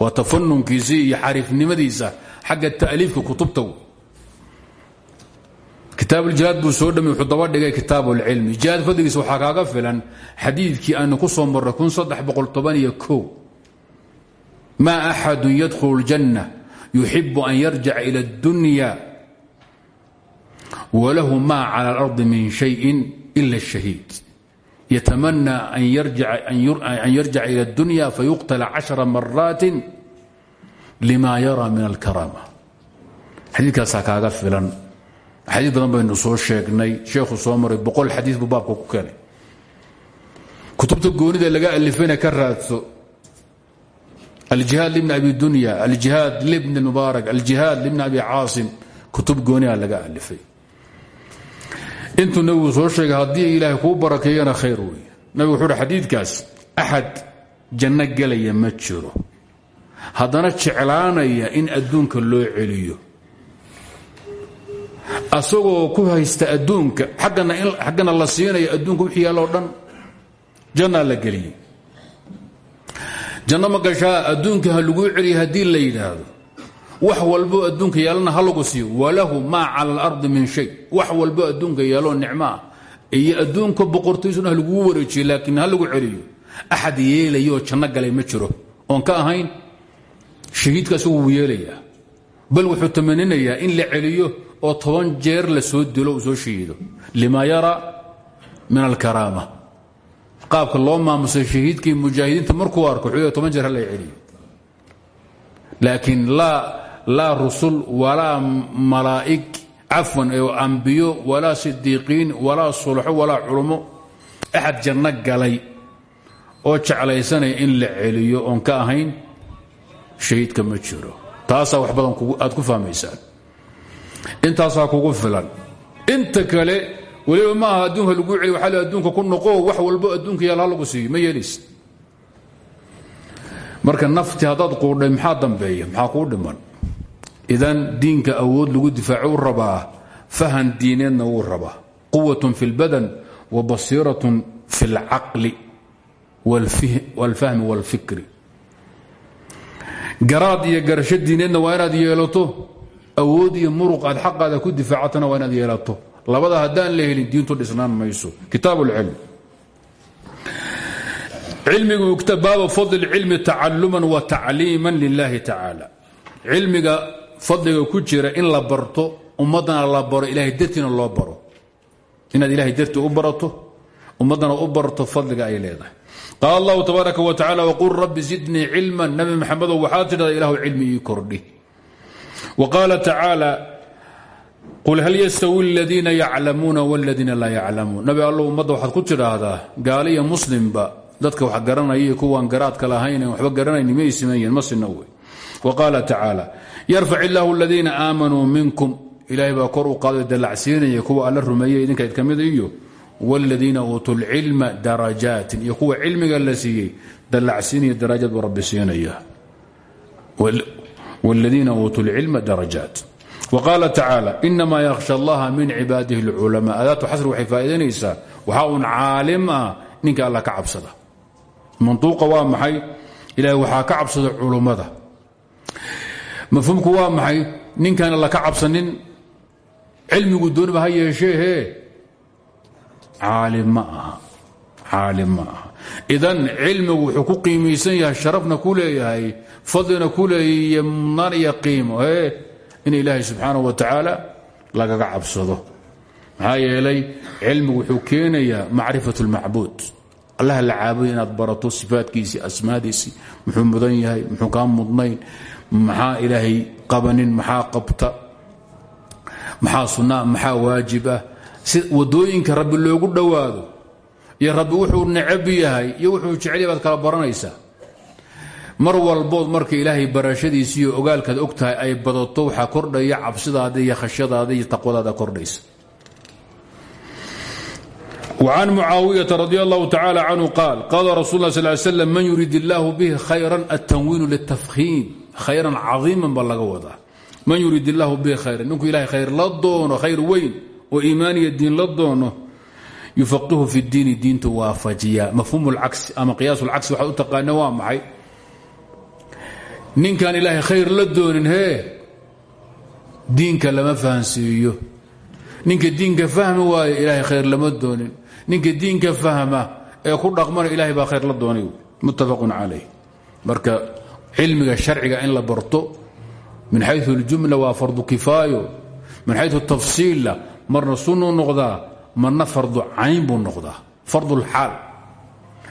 waa tafanunkiisii iyo xariifnimadiisa xagga ta'liifka kutubta kitaabuljihad buu soo dhami wuxuu daba dhigay kitaab ulcilmi jihaad fadligiis waxaa kaaga filan xadiidkii aynu ku soo marray maa axadun yadkhulu ljanna yuxibu an yarjaca ila اddunya walahu maa cala alardi min shayin ila shahiid. Yatamana an yarjaca ila اdunya fayuqtala cashara maraati lima yara min alkarama xadiidkaasaa kaaga filan xadii badan baynu soo sheegnay sheekhu soo maray boqol xadii buu baabka ku keenay. Kutubta goonida laga alifayna ka raadso aljihaad libni abi dunya aljihaad libni mubaarak aljihaad libni abi caasim kutub gooniha laga alifay. Intuu nabigu soo sheegay haddii ilaahay kuu barakeeyana khayr wey nabigu wuxuu uhi xadiidkaas axad janno gelaya ma jiro. In adduunka loo celiyo asagoo ku haysta adduunka xaggana la siinayo adduunka wixii yaalloo dhan jannaa la geliyey. Janno ma gashaa adduunka ha laguu celiya la yidhaahdo. Wax walbo adduunka yaallana ha lagu siiyo. Walahu maa cala alardi min shay. Wax walbo adduunka yaalloo nicmo ah. Iyo adduunka boqortooysuna ha lagugu wareejiyo ha lagu celiyo. Axad yeelayaoo janno galay ma jiro. Oon ka ahayn shahiidka isagu wuu yeelayaa. Bal wuxuu tamaninayaa in la celiyo oo toban jeer la soo dilo uu soo shahiido lima yara min alkaraama. Qaabka loo maamusay shahiidkii mujaahidiinta markuu arko wuxuu toban jeer hala celiyo laakiin laa rusul walaa malaa'ig cafwan ambiyo walaa sidiiqiin walaa sulxo walaa culummo axad janno galay oo jeclaysanaya in la celiyo oon ka ahayn shahiidka ma jiro. Taasaa wax badan aad ku fahmaysaan intaasaa kugu filan inta kale weliba ma aha adduunka lagu celi waa adduunka ku noqo wax walbo adduunka yaal ha lagu siiyo ma yeelaysa marka nafti haddaad quudhay maxaa dambeeya maxaa kuu dhiman idan diinka awood lagu difaaco u rabaa fahan diineedna wuu rabaa quwatun fi اlbadan wa basiiratun fi اlcaqli wاlfahmi wاlfikri garaad iyo garasho diineedna waa inaad yeelato awood iyo muruq aad xaqaada ku difaacatana waa inaad yeelato. Labada haddaan la diintu dhisnaan mayso. Kitaab اlcilm cilmigu baaba fadl cilmi tacaluman wa tacliiman lilahi tacaala. Cilmiga fadliga ku jira in la barto ummadana la baro ilahay dartiina loo baro. Inaad ilahay dartii u barato ummaddana u barto fadliga ay leedahay. Qaal allahu tabaaraka wa tacala waqul rabbi zidnii cilman. Nabi maxamedow waxaad tidhahda ilahu cilmi ii kordhi qaala tacaala qul hal yastawi aladiina yaclamuuna wladiina laa yaclamuun nabi allow ummadda waxaad ku tidhaahdaa gaaliya muslimba dadka wax garanaya kuwaan garaadka lahayn waxba garanayn may simeeyeen ma sina wey. Wa qaala tacaala yarfac illaahu aladiina aamanuu minkum. Ilaahay baa kor u qaaday dallacsiinaya kuwa alla rumeeyey idinkayd ka mida iyo wladiina uutuu lcilma darajaatin. Iyo kuwa cilmiga la wladiina uutuu lcilma darajaat wa qaala tacaala inamaa yakhsha allaha min cibaadihi اlculamaa adaatu xasri waxay faa'iidanaysaa waxaa uun caalim ah ninka alla ka cabsada mantuuqa waa maxay ilahay waxaa ka cabsada culummada mafhuumku waa maxay ninkaan alla ka cabsanin cilmigu dooniba ha yeeshee hee caalim ma aha caalim ma aha fadlina ku leeyahiy mudnaan iyo qiimo in ilaahay subxaanahu wa tacaala lagaga cabsado. Maxaa yeelay cilmigu wuxuu keenayaa macrifat اlmacbuud allah la caabuday inaad barato sifaadkiisii asmaadiisii muxuu mudan yahay muxuu kaa mudnayn maxaa ilaahay qabanin maxaa qabta maxaa sunnaa maxaa waajib ah. Rabbi loogu dhowaado iyo rabbi wuxuu necab yahay iyo wuxuu jecel baad kala baranaysaa mar walbood marka ilaahay barashadiisi iyo ogaalkaad og tahay ay badato waxaa kordhaya cabsidaada iyo khashyadaada iyo taqwadaada kordhaysa وعن معاaوية رضي الله تعالى عنه قال قال رsuل اه صل ل سلم mن يurid الله bه khيرا التنوين للتفخيم khayرا caظيiما ba laga wadaa man yurid الlah bه khayرا ninku ilahay khayr la doono khayr weyn oo iimaaniya diin la doono yuفaqihu في الdiini diintu waafajiya mafhuum اlcagsi ama qiyaas اlcagsi waxaad u taqaana waa maxay ninkaan ilaahay khayr la doonin hee? Diinka lama fahansiiyo. Ninka diinka fahmi waayo ilaahay khayr lama doonin. Ninka diinka fahma ee ku dhaqmana ilahay baa khayr la doonay. Muttafaqun calayh. Marka cilmiga sharciga in la barto min xayu اljumla waa fardu kifaayo. Min xayu tafsiilla marna sunuu noqdaa marna fardu cayn buu noqdaa. Fardulxaal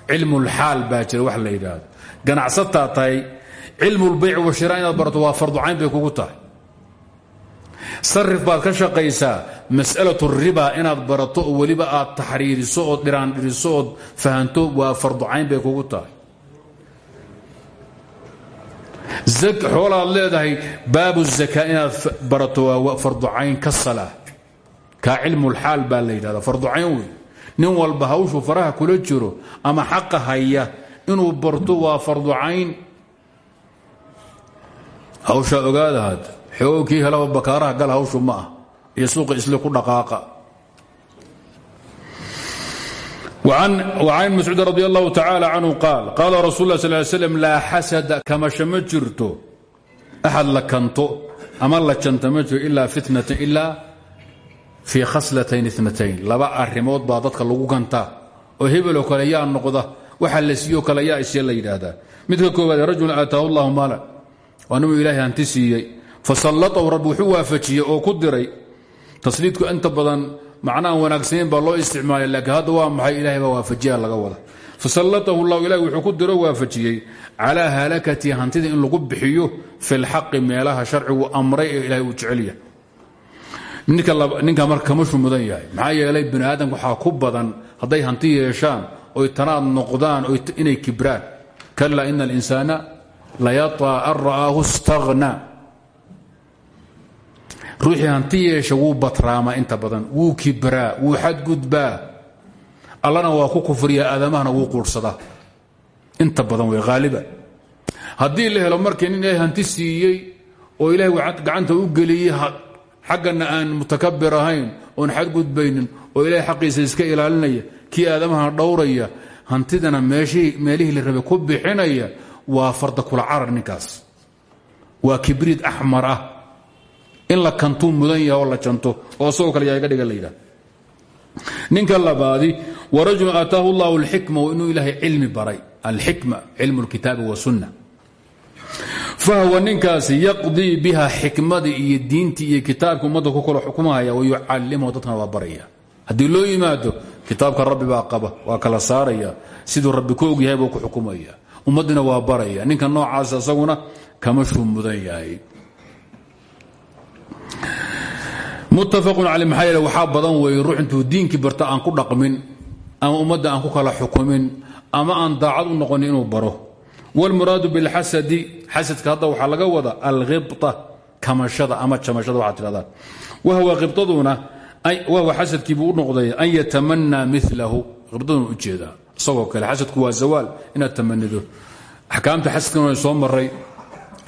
cilmulxaal baa jira wax la yidhaahdo. Ganacsataa tahay cilmulbayc washira inaad barato waa farducayn bay kugu tahay. Sarif baad ka shaqaysaa masalatu riba inaad barato oo weliba aad taxriiriso ood dhiraandhiriso ood fahanto waa farducayn bay kugu tahay. Xoolaad leedahay baabu zakaa inaad barato waa farducayn ka sala. Kaa cilmulxaal baa la yidhahda farducayn wey nin walba hawshuu faraha kula jiro ama xaqa haya inuu barto waa farducayn hawshaa ogaada had xoog kii gal hawshu ma ah iyo suuqa ku dhaqaaqa. وcan mascuud radi allahu tacala canhu qaal qaala rasul lah sal slm laa xasada kamasha ma jirto. Axad la kanto ama la janta ma jiro ilaa fitnatan ilaa fii khaslatayn inatayn laba arrimood baa dadka lagu kantaa oo hebeloo kale yaa noqda waxa la siiyo kale yaa isye la yidhaahdaa. Midka koowaad waa nimuu ilaahay hanti siiyey. Fasallatahu rabbi wuxuu waafajiyey oo ku diray tasliidku inta badan macnahan wanaagsaneyn baa loo isticmaalay laakiin hadda waa maxay? Ilahay baa waafajiya laga wada. Fasallatahu llahu ilahi wuxuu ku diro waafajiyey calaa halakatihi hantida in lagu bixiyo fi lxaqi meelaha sharcigu amray ee ilahay uu jecelyahay ninka marka kamashu mudan yahay. Maxaa yeelay bini aadamka waxaa ku badan hadday hanti yeeshaan oy tanaad noqdaan inay kibraan. Kala ina alinsaana layaطa an ra'aahu اstagna ruuxii hanti yeesha inta badan wuu kibraa wuu xadgudbaa allana waa ku kufriya aadamahana wuu quurhsadaa inta badan way haaliba haddii la helo markii nin ilaahay hanti siiyey oo ilaahay gacanta u geliyey xaggana aan mutakabir ahayn oon xadgudbaynin oo ilaahay xaqiisa iska ilaalinaya kii aadamahana dhowraya hantidana meelihii la rabay ku bixinaya waa farda kula carar ninkaas. Waa kibriid axmar ah. In la kantuu mudan yaha oo la janto oo isagoo kale yaga dhiga la yidhah ninka labaadi warajulun aataahu llahu alxikma inuu ilaahay cilmi baray. Alxikma cilmu lkitaabi wasunna fahwa ninkaasi yaqdii biha xikmadii iyo diintii iyo kitaabka ummadda ku kala xukumahaya wayucalimuhu dadkana waa baraya. Haddii loo yimaado kitaabka rabbi baa qaba waa kala saaraya. Siduu rabbi ku ogyahay buu ku xukumaya ummaddina waa baraya ninka noocaas isaguna kama shuu mudan yahay muttafaqun caley maxaa yeele waxaa badan weeye ruux intuu diinkii barta aan ku dhaqmin ama ummadda aan ku kala xukumin ama aan daacad u noqonin inuu baro wاlmuraadu biاlxasadi xasadka hadda waxaa laga wada alkhibطa kamashada ama jamashada waxaad tidhahdaan wahwa khibaduna wahwa xasadkiibuu u noqday an yatamanaa milahu khibaduna u jeedaa isagoo kale. Xasadku waa zawaal inaad tamanido. Axkaamta xasadkan way soo maray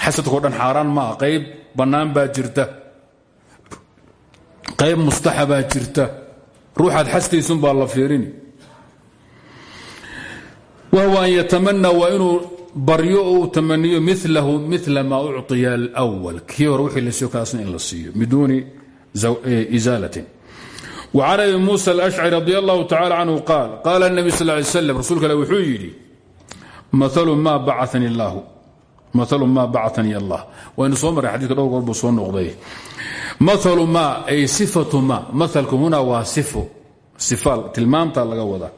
xasadkao dhan xaaraan maa qayb bannaan baa jirta. Qayb mustaxabaa jirta. Ruuxaad xastaysun baa la fiirini. Wahwa an yatamanaa waa inuu baryo oo uu tamaniyo milahu mila maa ucطiya alwal kii wixii la soo kaasna in la siiyo. Biduuni isaalatin wcan abi muusa alashcari radi allahu tacala canhu qaal qaala nebi sal ly slm rasuulka alle wuxuu yidhi maalu maa bacanii allah. Waynu soo marray xadiiska dhowr goor buu soo noqday. Maalu maa ay sifatu ma maalku huna waa sifo sifaal tilmaamta laga wadaa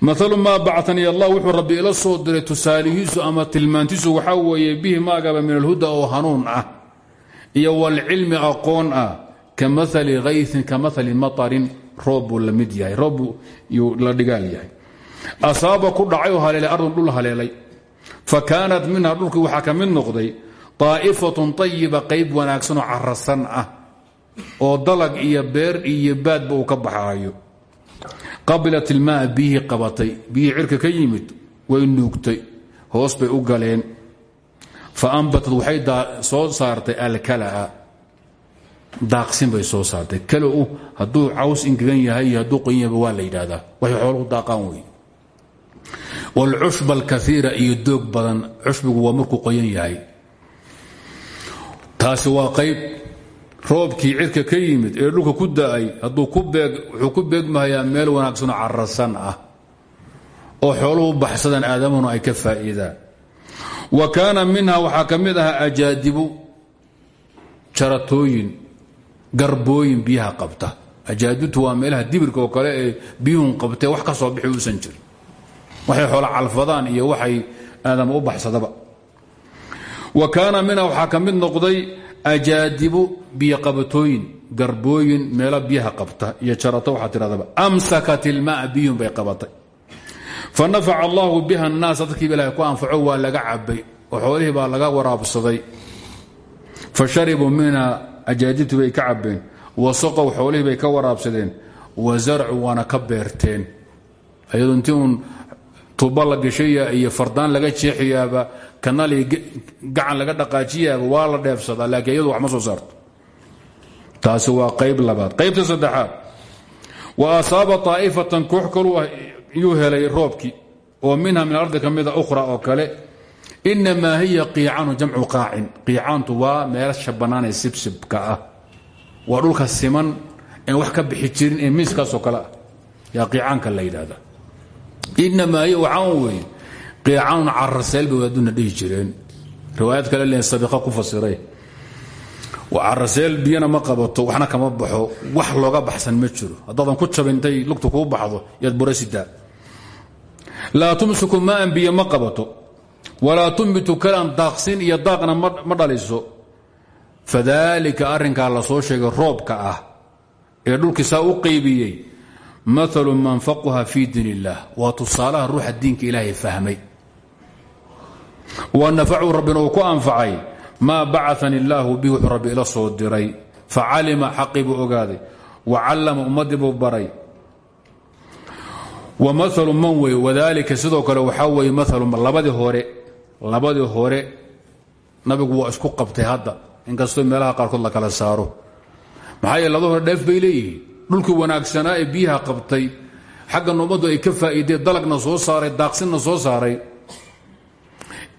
maalu maa bacanii allah wuxuu rabbi ila soo diray tusaalihiisu ama tilmaantiisu waxaa weeye bihi maagaba min alhuda oo hanuun ah iyo walcilmi aqoon ah ka maali hayثin ka maali maطarin roob buu la mid yahay roob yuu la dhigaal yahay asaaba ku dhacay oo haleelay ardun dhul haleelay fa kaanat minha dhulkii waxaa ka mid noqday طaa'ifatun طayiba qayb wanaagsanoo carasan ah oo dalag iyo beer iyo baadba uu ka baxaayo qabilat ilmaa biyihii qabatay biyihii cirka ka yimid way nuugtay hoos bay u galeen fa ambatad waxay soo saartay alkalaa daaqsin bay soo saartay. Kalow hadduu caws ingegan yahay iyo hadduu qoyan waa la yidhaahdaa waxay xooluhu daaqaan wey wاlcushba alkaiira iyo badan cushbigu waa markuu qoyan yahay. Taasi waa qayb roobkii cirka ka yimid ee dhulka ku da'ay hadduu wuxuu ku beegmahayaa meel wanaagsanoo carasan ah oo xooluhu baxsadaan aadamahuna ay ka faa'iidaan. Wa kaana minha waxaa ka mid ahaa ajaadibu jaratooyin garbooyin biyaha qabta. Ajaadibtu waa meelaha dibirka oo kale ee biyuhun qabtee wax ka soo bixi uusan jirin. Waxay xoola calfadaan iyo waxay aadama u baxsadaba. Wa kaana minha waxaa ka mid noqday ajaadibu garbooyin meelo biyaha qabta iyo jarato waxaa tidhahdaba. Amsakat ilmaa biyun bay qabatay. Fa nafaca allahu biha annaas dadkiiba ilahay ku anfaco waa laga cabay oo xoolihii laga waraabsaday. Fa sharibuu minha ajaadibtii bay ka cabeen wa saqow xoolihii bay ka waraabsadeen wa zarcu waana ka beerteen. Ayadu intii uun tuba la gashaya iyo fardaan laga jeexayaaba kanali gacan laga dhaqaajiyaaba waa la dheefsadaa laakiin iyadu wax ma soo saarto. Taasi waa qayb labaad. Qaybta saddexaad wa asaaba طaa'ifatan koox kaluu yuu helay roobkii oo minha min ardi ka mida ukhra oo kale inamaa hiya qiicanu jamcu qaacin qiicaantu waa meelasha bannaan ee sibsibka ah waa dhulka siman en wax ka bixi jirin ee miiskaasoo kale ah yaa qiicaanka la yidhaahda inamaa hiya waxaan weeye qiicaanun caraseel bay waaduna dhihi jireen riwaayad kale leen sabiqa ku fasiray caraseel biyana ma qabato waxna kama baxo wax looga baxsan ma walaa tumbitu kalan daaqsin iyo daaqna ma dhaliso. Fadalika arrinkaa la soo sheegay roobka ah ee dhulkiisaa u qaybiyey. Maalu man faquha fii diin illah waa tusaalaha ruuxa diinka ilaahay fahmay. Wa nafacu rabbina ku anfacay. Maa bacanii illaahu bihi rabbi ila soo diray. Facalima xaqii buu ogaaday. Wa callama ummaddii baray. Wa maalu man wey wadaalika sidoo kale waxaa weeye maalu labadii hore labadii hore nabigu waa isku qabtay hadda inkastoo meelaha qaarkood la kala saaro. Maxaa yeele labada hore dheef bay leeyihiin. Dhulkii wanaagsanaa ee biyaha qabtay xaggan ummaddu ay ka faa'iideen dalagna soo saaray daaqsinna soo saaray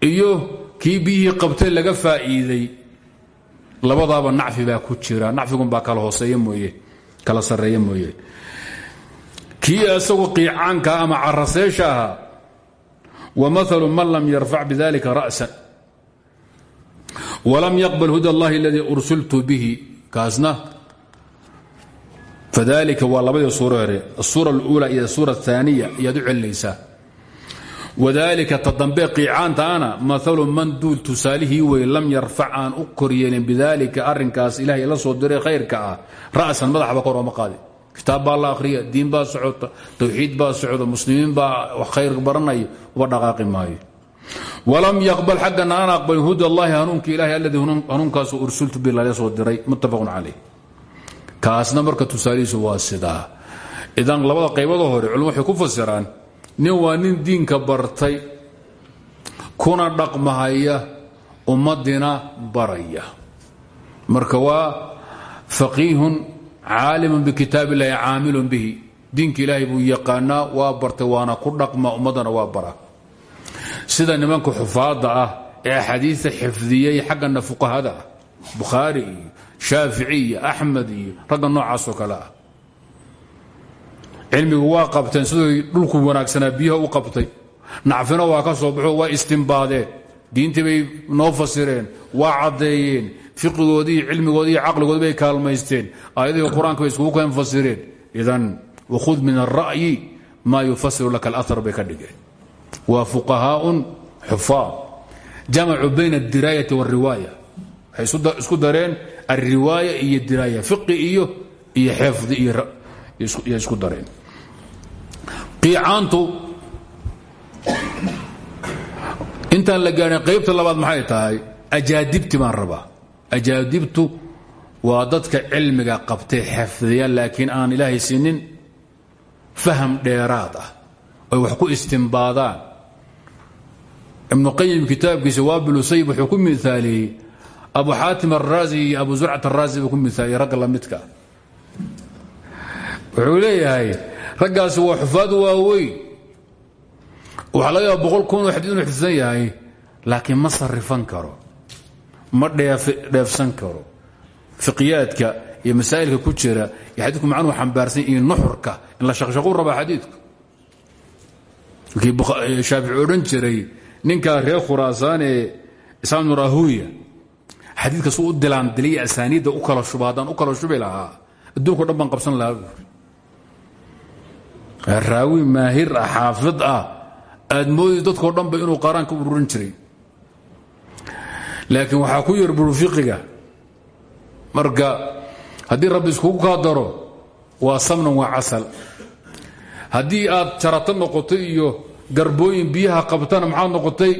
iyo kii biyihii qabtay laga faa'iiday. Labadaaba nacfi baa ku jira. Nacfigunbaa kala hooseeya mooye kala sarreeya mooye. Kii isagu qiicaanka ama caraseesha ahaa maalu man lam yarfac bidalika ra'san walam yaqbal huda allahi aladii ursiltu bihi kaasna fadalika waa labadii suuro hore asuura اluula iyo asuura aaniya ayaad u celinaysaa wadalika ta dambe qiicaantaana maalu man duul tusaalihii wey lam yarfac aan u koryeelin bidalika arinkaas ilahay la soo diray khayrka ah ra'san madaxba kor ooma kitaab baa la akhriya diin baa socota tawxiid baa socda muslimiin baa wax khayr baranaya uba dhaqaaqi walam yaqbal xaggana aan aqbalin huda allahi hanuunka ilahay aladii hanuunkaasu ursultu bi lala soo diray muttafaqun calayh. Kaasna marka tusaalihiisu waa sidaa. Idan labada qaybada hore culum waxay ku fasiraan nin waa nin diinka bartay kuna dhaqmahaya ummadina baraya. Marka waa faqiihun caalimun bikitaab illahi caamilun bihi. Diinka ilaahay buu yaqaanaa waa bartay waana ku dhaqma ummaddana waa bara. Sida nimanka xufaadda ah ee axaadiista xifdiyey xaggana fuqahada ah. Bukhaari iyo shaafici iyo axmed iyo ragga noocaasoo kale ah. Cilmigu waa qabteen siduu dhulku wanaagsanaa biyaha u qabtay. Nacfina waa ka soo baxo waa istimbaadeen. Diintii noo fasireen waa caddeeyeen fiqigoodii iyo cilmigoodii iyo caqligoodi bay kaalmaysteen. Aayadihii qur'aanka bay iskugu idan wakhud min alra'yi maa yufasiru laka alahar bay ka dhigeen. Waa fuqahaaun xufaad jamacuu bayna aldiraayati wاlriwaaya waxay isku dareen alriwaaya iyo diraaya fiqi iyo iyo xifdi iyo isku dareen. Qiicaantu intaan la qaybta labaad maxay tahay? Ajaadibti baan rabaa ajaadibtu waa dadka cilmiga qabtay xifdiya laakiin aan ilaahay siinin faham dheeraad ah wax ku istimbaadaan. Ibnu qayim kitaabkiisa waabilu sayb wuxuu ku miaaliyey abu xaatim araazi iyo abu zurcat araazi buu ku miaaliyey ragga lamidka wuxuu leeyahay raggaasi waa xufaad waaweyn. Waxaa laga boqol kun oo xadiid inuu xifdisan yahay laakiin ma sarifan karo ma dheefsan karo. Fiqiyaadka iyo masaa'ilka ku jira iyo xadiidku macnuhu xambaarsan iyo nuxurka in la shaqshaquu rabaa xadiidku. Kii shaafici odhan jiray ninkaa reer khuraasaan ee islaam nu rahuya xadiidka su u dilaandiliya asaaniidda u kala shuba haddaan u kala shubi lahaa adduunko dhan baan qabsan lahaa buuri raawi maahir ah xaafid ah aad moodi dadkoo dhanba inuu qaaraan ka ururin jiray laakiin waxaa ku yar buru fiqiga. Marka haddii rabbi iskugu kaa daro waa samnan waa casal. Haddii aad jarato noqotay iyo garbooyin biyaha qabtana maxaad noqotay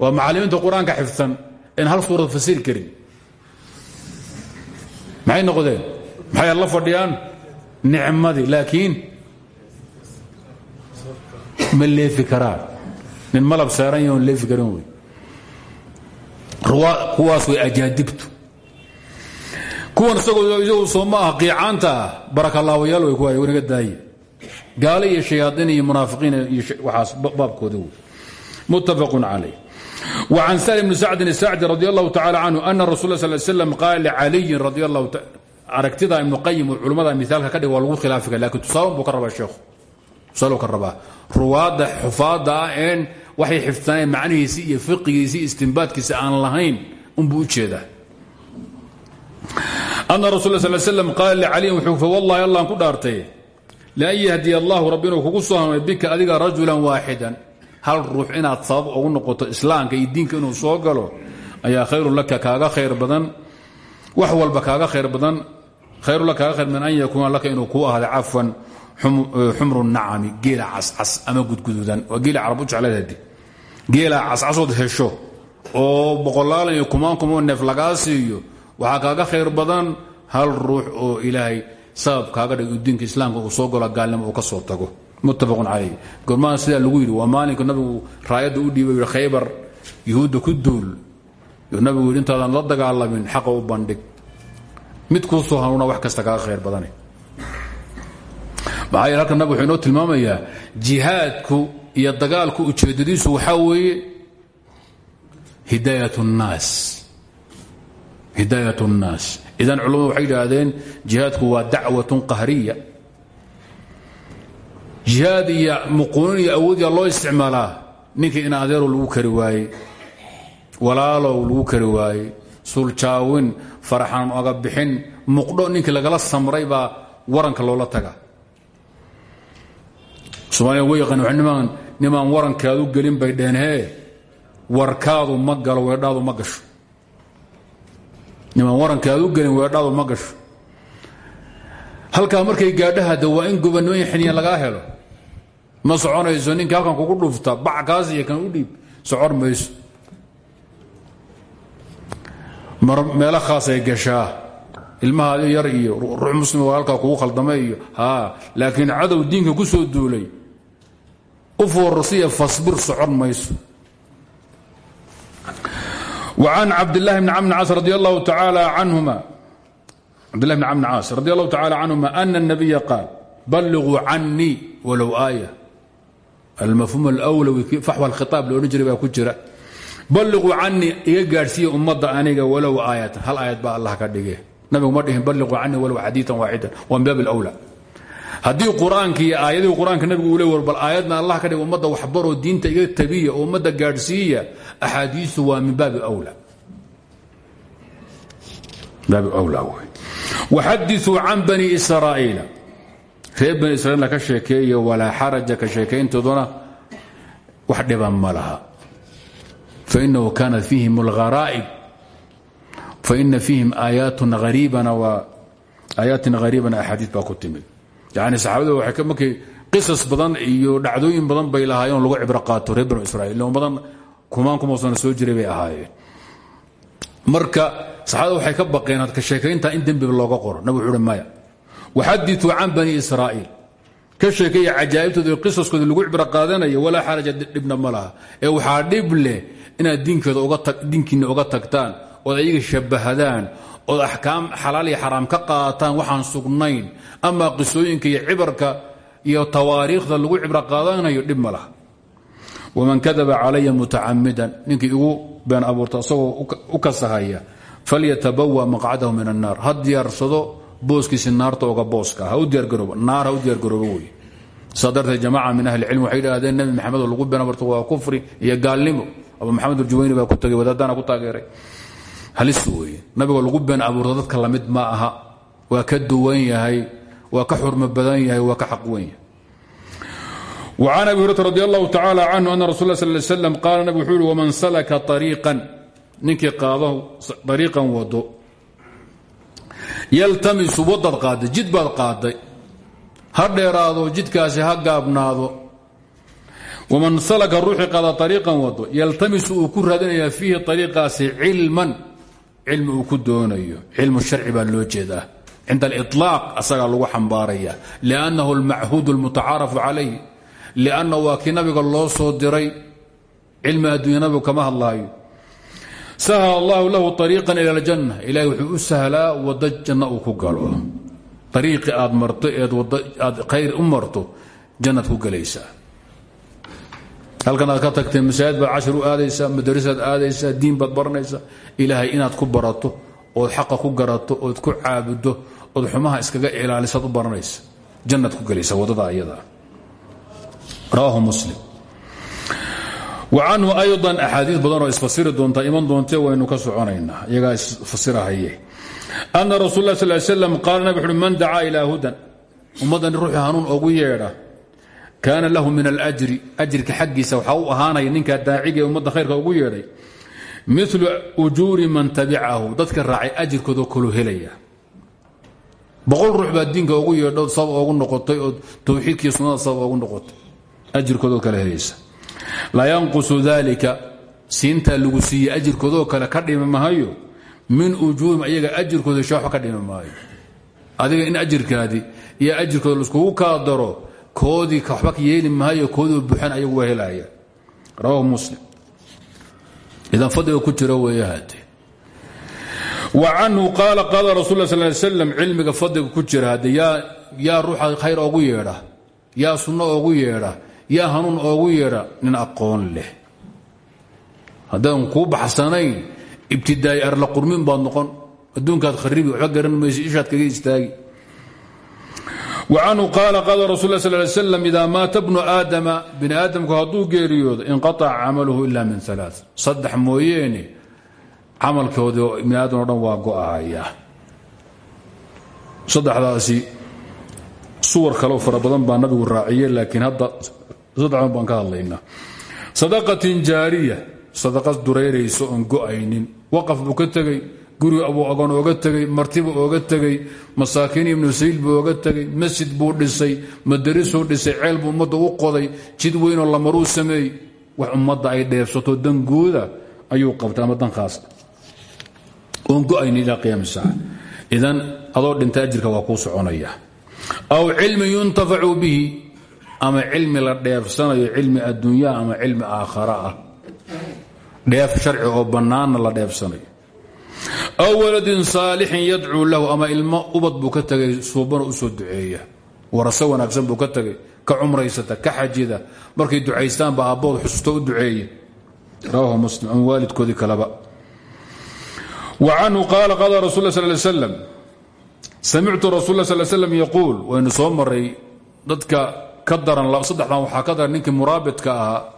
waa macallimiinta qur'aanka xifsan in hal suurad fasiri karin. Maxay noqdeen? Maxay la fadhiyaan? Nicmadii laakiin ma leefi karaan. Nin malab saaran yahoon leefi karin wey kuwaas way ajaadibtu kuwan isagoo iyagu soo ma aha qiicaanta ah barakalaawayaal way kuwaay wanaga daaye gaale iyo shayaaiin iyo munaafiqiin iyo waxaas baabkooda wey muttafaqun calayh وعن سهل بن سعد الساعدي رضي الله تعالى عنه أن رسول الله صلى الله عليه وسلم قال لعلي رضي الله aragtida ibnu qayim culimmada miaalka ka dhig waa lagu khilaafi kara lakin tusaale buu ka rabaa sheekhu tusaale ka rabaa ruwaadda xufaadda ah een waxay xifdsaneen macnihiisii iyo fiqigiisii istimbaadkiisa aan lahayn unbuu u jeedaa. Ana rasul sl slam qaala licaliyin wuxuu fawallahi allaan ku dhaartay lian yahdiya allahu rabbi kugu soo hamay bika adiga rajulan waaxidan hal ruux inaad sabab ugu noqoto islaamka iyo diinka inuu soo galo ayaa khayrun laka kaaga khayr badan wax walba kaaga khayr badan khayru laka khayr min an yakuuna laka inuu kuu ahada cafwan xumru nacami geela cascas ama gudgududan waa geela carab u jecladadi geela cascasood hesho oo boqolaalan iyo kumaan kumoo neef lagaa siiyo waxaa kaaga khayr badan hal ruux oo ilaahay sabab kaaga dhig uu diinka islaamka uu soo galo gaalnimo uu ka soo tago. Muttafaqun calayh. Gormaha sidaa lagu yidhi waa maalinka nabigu raayadda u dhiibay yidhi khaybar yuhuudda ku duul yuu nabigu yidhi la dagaalamin xaqa u bandhig. Mid kuu soo hanuuna wax kasta kaaga khayr badane maxaa yeele halkan nabig wuxuu inoo jihaadku iyo dagaalku ujeeddadiisu waxaa weeye hidaayat nnaas. Hidaayat nnaas. Idan culamadu waxay yidhaahdeen waa dacwatun qahriya. Jihaad iyo muquunin iyo awoodya loo isticmaalaa ninkii in adeerow lagu kari waayey walaalow lagu kari waayey suljaawin faraxaan oga bixin muqdho ninkii lagala samray baa waranka loola taga somaaliya way yaqaan nimaan nimaan warankaadu gelin bay dheheen hee warkaadu ma galo weedhaadu ma gasho. Nimaan warankaadu gelin weedhaadu ma gasho. Halkaa markay gaadhahada waa in gobannimooyin xiniya lagaa helo. Ma soconayso ninka halkan kugu dhufta bac kaas iyo kan u dhiib socon mayso. Meelo khaasay gashaa. Ilmahaadi yar iyo ruux muslim oo halkaa kugu khaldamay iyo laakiin cadow diinka ku soo duulay u foorasiya fasbir socon mayso وعن عبد الله بن عمرو عاص رضي الله تعالى عنهما عبد الله بن عمرو عاص رضي الله تعالى عنهما أن النبي قال بلغوا عني ولو آية المفهوم الأولوي فحوى الخطاب لو نجري baa ku jira balliquu canii iga gaadhsiiya ummadda aniga walow aayatan hal aayad baa allah ka dhige nabigu ma dhihin balliquu canii walow xadiian waaxidan waa min baab alawla haddii qur'aanka iyo aayadihii qur'aanka nabigu uu le bal aayadna allah ka dhig ummadda waxbaroo diinta iga tabiya oo ummadda gaadhsiiya waa min baabi awla baabi awla wey waxadiثuu can bani israa'iila. Reer bani israiilna ka sheekeeya walaa xaraja ka sheekayntooduna wax dhiban ma laha. Fainahu kaanat fiihim اlgharaa'ib faina fiihim aayaatin hariibana axaadiis baa ku timid yani saxaabada waxay markay qisas badan iyo dhacdooyin badan bay lahaayeen lagu cibro qaato reer banu israiil badan kumaan kumaasana soo jiray ahaayeen. Marka saxaabada waxay ka baqeen hadka sheekaynta in dembiba looga qoro nabig wuxuu uhi maya waxadiثuu can bani israa'iil. Ka sheekeeya cajaa'ibtooda iyo qisaskooda lagu cibro qaadanayo walaa xaraja dhibna ma ee waxaa dhib leh inaad diinkiinna uga tagtaan ood ayaga ood axkaam xalaal iyo xaraam ka qaataan waxaan sugnayn. Ama qisooyinka iyo cibarka iyo tawaariikhda lagu cibro qaadanayo dhib waman kadaba calaya mutacamidan ninkii igu been abuurta isagoo u kasahaya falyatabawa maqcadahu min annaar. Ha diyaarsado booskiisi naarta oga booska. Ha u diyaargaroobo naar ha u diyaargaroobo wey. Saa darteed jamaca min ahli cilm waxay idhahdeen nebi maxamed lagu been abuurta waa kufri iyo gaalnimo. Abu maxamed aljuwayni baa ku tagay wadaadana ku taageeray halis weeye nabigoo lagu been abuurta dadka lamid ma aha waa ka duwan yahay waa ka xurmo badan yahay waa ka xaq wen yahay وعن أبي هريرة رضي الله تعالى عنه أن رسول الله صلى الله عليه وسلم قال نبي وxuu hi ومن سلك طريقا ninkii qaado طريiقan wado yaltamisu wadad qaaday jid baad qaaday ha dheeraado jidkaasi ha gaabnaado waman salaka ruuxii qaada ariiqan wado yaltamisu uu ku raadinayaa fiihi ariiqaasi cilman cilmi uu ku doonayo cilmu sharci baa loo jeedaa. Cinda aliطlaaq asagaa lagu xambaaraya. Liannahu almachuud almutacaarafu calayh. Lianna waa kii nabiga loo soo diray. Cilmi adduunya kama hadlaayo. Sahla allahu lahu ariiqan ila aljanna. Ilahay wuxuu u sahlaa wado janno uu ku galo. Ariiqi aad marto eed aad khayr u marto jannaad ku gelaysaa halkan aad ka tagtay masaajid baad cashir u aadaysaa madarisaad diin baad baranaysaa ilaahay inaad ku barato ood xaqa ku garato ood ku caabudo ood xumaha iskaga ilaalisaad u baranaysa. Jannad ku gelaysa waddada ayadaa rawaahu muslim. Wa canhu ayضa axaadiid badanoo isfasiri doontaa iman doontee waynu ka soconaynaa. Iyagaa isfasirahaye ana rasul lah sal slam qaala nabig wuxuui man dacaa ilaa hudan. Ummaddan ruuxi hanuun ogu yeedha kaana lahu min alأjri ajirka xaggiisa waxaa u ahaanaya ninkaa daaciga ee ummadda khayrka ugu yeedhay milu ujuuri man tabicahu dadka raacay ajirkoodoo kalu helaya. Boqol ruux baa diinka ugu yeedhood sabab ogu noqotay oo towxiidkii sunnada sabab ogu noqotay ajirkoodoo kale helaysa laa yanqusu dalika siintaa lagu siiyey ajirkoodoo kale ka dhimi mahayo min ujuuhim ayaga ajirkooda shaaxo ka dhimi maayo. Adiga in ajirkaadii iyo koodii waxba ka yeeli maayo koodii buuxan ayagu waa helaya rawahu muslim. Idan fadliga ku haddee wa canhu qaala qaala rasul sal l slam cilmiga fadliga ku jira haddee yaa ruuxa khayr oogu yeedha. Yaa sunno oogu yeedha. Yaa hanuun oogu yeedha. Nin aqoon leh. Haddaan kuu baxsanayn ibtidaa'i arla qurmin baad noqon. Adduunkaad kharibi waxba garan maysa ishaad kaga istaagi wa canhu qaala qaala rasul sl l slam idaa maata bnu aadama bini aadamku hadduu geeriyoodo inqaaca camaluhu ila min alaa saddex mooyeene camalkoodii bini aadam o dhan waa go'ahaya saddexdaasi suwar kaleo fara badan baa nabigu raaciyey laakiin hadda saddexdan baan ka hadlaynaa sadaqatin jaariya sadaqad dureyraysa oon go'aynin waqaf buu ka tegey guri abuu agoon ooga tegey martibu ooga tegey masaakiin ibnu sayiil buu ooga tegey masjid buu dhisay madarisuu dhisay ceel buu ummadda u qoday jid weynoo lamaruu sameeyey. Wax ummadda ay dheebsato dangooda ayuu qabtay ama dan khaasa oon go'aynin ilaa qiyaam saaca. Idan adoo dhinta ajirka waa kuu soconaya. Aw cilmin yuntafacu bihi ama cilmi la dheefsanayo cilmi adduunyaa ama cilmi aakhara ah? Dheef sharci oo bannaanna la dheefsanayo aw waladin saalixin yadcuu lahu ama ilmo ubad buu ka tegay suubana u soo duceeya. Warase ka tegay ka cumraysata markay ducaystaanba aabbood xusuusto u duceeya rawahu muslim ama waalidkoodii kaleba wa canhu qaala qaala rasul la sal slam samictu rasul sal slam yaquul. Waynu soo maray dadka ka daran saddexdan waxaa ka daran muraabidka ahaa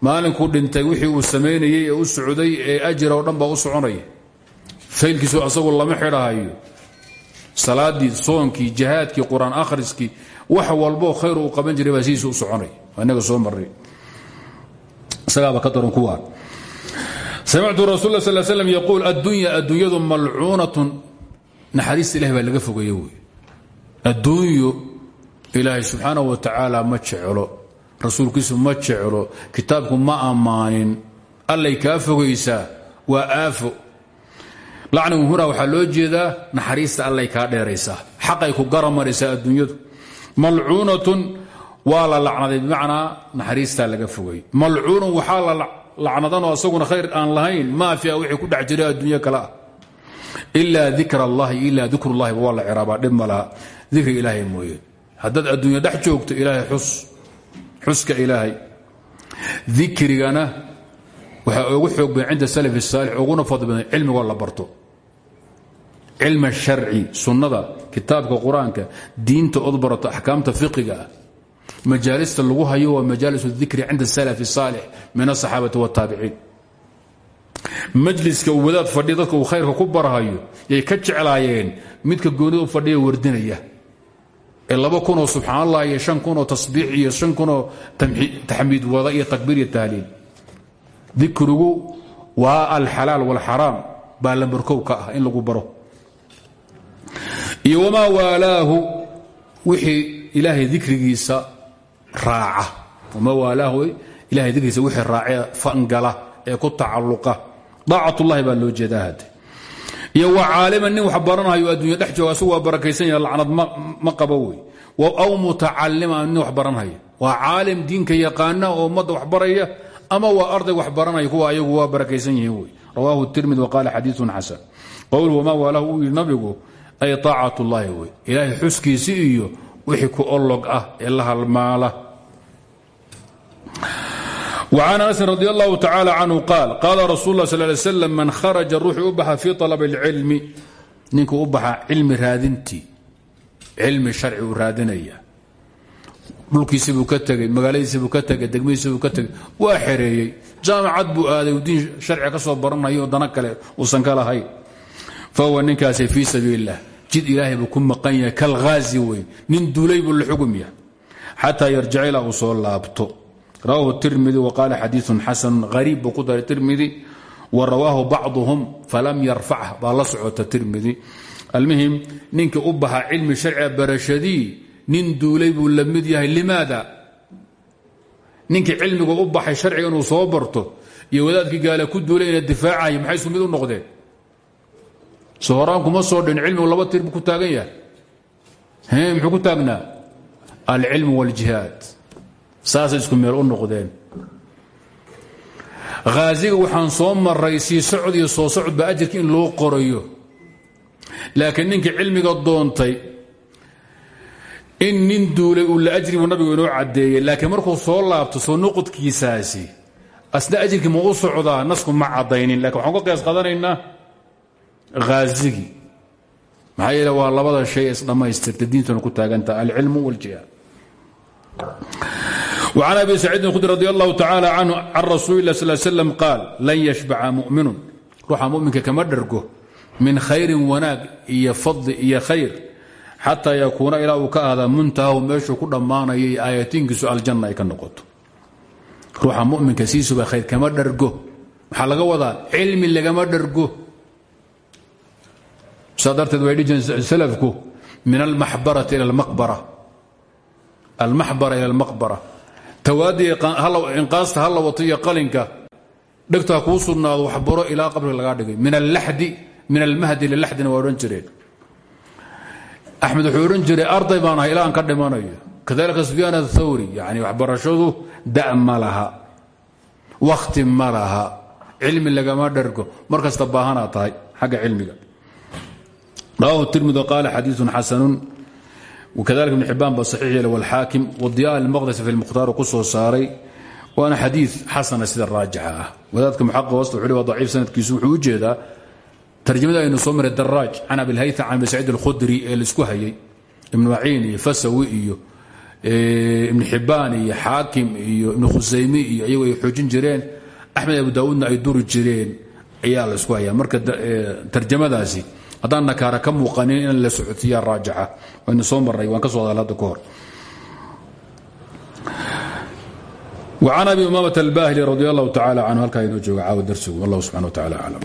maalinkuu dhintay wixii uu samaynayey ee u socday ee ajira oo dhan baa u soconaya. Faylkiisu asagu lama xidhahayo salaadii soonkii jihaadkii qur'aan wax walboo khayr uu qaban jiray baa sidiisa u soconay. Waa inaga soo maray isagaaba ka daran kuwaan. Samictu rasul sal slam yaquul addunya adduunyadu malcuunatun. Naxariista ilahi baa laga fogeeye wey. Adduunyo ilaahay subxaanahu wa tacaala ma jeclo rasuulkiisu ma jeclo kitaabku ma ammaanin allay kaa fogaysaa waa aafo. Lacnigu huna waxaa loo jeedaa naxariista allay kaa dheeraysaa. Xaqay ku garamaraysaa adduunyadu. Malcuunatun waa la lacnaday bimacnaa naxariistaa laga fogay. Malcuunun waxaa la lacnadanoo asaguna khayr aan lahayn maafiya wixii ku dhex jira adduunyo kale ah. Ilaa dikr allahi ilaa dikrullahi waa la ciraabaa dhib ma laha. Dikri ilaahay xus xuska ilaahay. Dikrigana waxaa ugu xoog badan cinda salaf saalix uguna fadli badan cilmigoo la barto. Cilma sharci sunnada kitaabka qur'aanka diinta od barato axkaamta fiqiga. Ah majaalista lagu hayo waa majaalis dikri cinda salaf saalix min asaxaabati wataabiciin majliska wadaad fadhiya dadka uu khayrka ku barhayo yay ka jeclaayeen midka goonida u fadhiya wardinaya ee laba kunoo subxaan allah iyo shan kunoo tasbiix iyo shan kunoo taxmiid wada iyo takbiir iyo tahliil dikrigu waa alxalaal wاlxaraam baa lambarkow ka ah in lagu baro. Iyo wamaa waalaahu wixii ilaahay dikrigiisa raaca. Wamaa waalaahu ilahay dikrigiisa wixii raace fangala ee ku tacalluqa. Daacatullahi baa loo jeedaa hadde iyo waa caaliman nin wax baranayo adduunya dhex jooga asagu waa barakaysan lacnad ma qabo wey. Aw mutacaliman nin wax baranhaya waa caalim diinka yaqaana oo ummadda wax baraya ama waa arday wax baranaya kuwa ayagu waa barakaysan yihiin wey. Rawaahu tirmidi waqaala xadiiun xasan. Qowl wamaa waalahu uu yidhi nabigu ay aacat ullaahi wey. Ilaahay xuskiisi iyo wixii ku olog ah ee la halmaala وعن أنس رضي الله تعالى عنه قال قال رsuل الله صلى اه عليه وسلم من khرجa ruuxii u baxa في طلب العلم ninkuu u baxa cilmi raadintii cilmi sharci uu raadinaya dhulkiisi buu ka tegey magaaladiisi buu ka tegey degmadiisi buu ka tegey waa xereeyey jaamacad buu aaday u diin sharciga ka soo baranayo dana kale uusan ka lahayn fahuwa ninkaasi fii sabiil الlah jid ilaahay buu ku maqan yahay kalghaazi wey nin duulay buu la xugum yahay xataa yarjic ilaa uu soo laabto rawahu tirmidi waqaala xadiiu xasanu hariib buu ku daray tirmidi wa rawaahu bacduhum falam yarfac baa la socota tirmidi almuhim ninka u baxa cilmi sharciga barashadii nin duulay buu la mid yahay. Limaada? Ninkii cilmiga u baxay sharciga inuu soo barto iyo wadaadkii gaala ku duulay ina difaacayo maxay isku mid u noqdeen? So horaan kuma soo dhin cilmigu laba tir ku taagan yahay. Muxuu ku taagnaa? Alcilmu wاljihaad saasay isku meel u noqdeen. Haaziga waxaan soo maray sii socod iyo soo socod ba ajirka in loo qorayo. Laakiin ninkii cilmiga doontay in nin duulay uu la ajri buu nabigu inoo caddeeyey. Laakiin markuu soo laabto soo noqodkiisaasi asna ajirkii ma u socdaa nasku ma caddaynin. Lakin waxaan ka qiyaas qadanaynaa haazigii maxaa yeele waa labada shay isdhammaystirta diintuna ku taagantaha alcilmu wاljihaad وعن أبي سعيد الخdري رضي الله تعالى عنه عن رsuل الله صل سلم قاaل لن يشبca مؤmiن ruuxa muminka kama dhergo min khayri wanaag iyo fadli iyo khayr xataa yakuuna ilaa uu ka ahdaa muntahahu meeshuu ku dhammaanaya iyo aayatiinkiisu aljanna ay ka noqoto ruuxa muminka siisuba khayr kama dhergo maxaa laga wadaa cilmi lagama dhergo saa darteed way dhihi jireen salafku min almaxbarati ila almaqbara almaxbara ila almaqbara tawaadii inqaasta ha la wato iyo qalinka dhegtaa kuu sugnaado waxbaro ilaa qabriga lagaa dhigay. Min alladi min almahdi lilaxdina waa odhan jireen. Axmed wuxuu odhan arday baan ahay ilaa ka dhimanayo. Kadalika sufyaan athawri yani waxbarashadu da ma laha. Wakhti ma laha. Cilmi lagama dhergo. Mar kasta tahay xagga cilmiga. Rawahu tirmidi qaala xadiiun xasanun wkadalika ibn xibaan ba saxiix yeele wاlxaakim wadiya almaqdasi fi lmukhtaar ku soo saaray waana xadii xasana sida raajixa ah wadaadka muxaqi hoosta wuxuu waa daciif sanadkiisu wuxuu u jeedaa tarjamada aynu soo maray daraaj can abilhaytham can abi saciid alkhudri ee la isku hayay ibnu maciin iyo fasawi iyo ibn xibaan iyo xaakim iyo ibnu khusaymi iyo iyagu ay xoojin jireen axmed abu daawuudna ay duri jireen ayaa la isku hayaa marka tarjamadaasi haddaan nakaara ka muuqanin in la socotiyaa raajixa waynu soo marray waan ka soo hadal hadda ka hor وعن أبي أمامة الباهلي رضي الله تعالى عنه halkaa inoo jooga caawa darsigu والله سبحانه وتعالى أعلم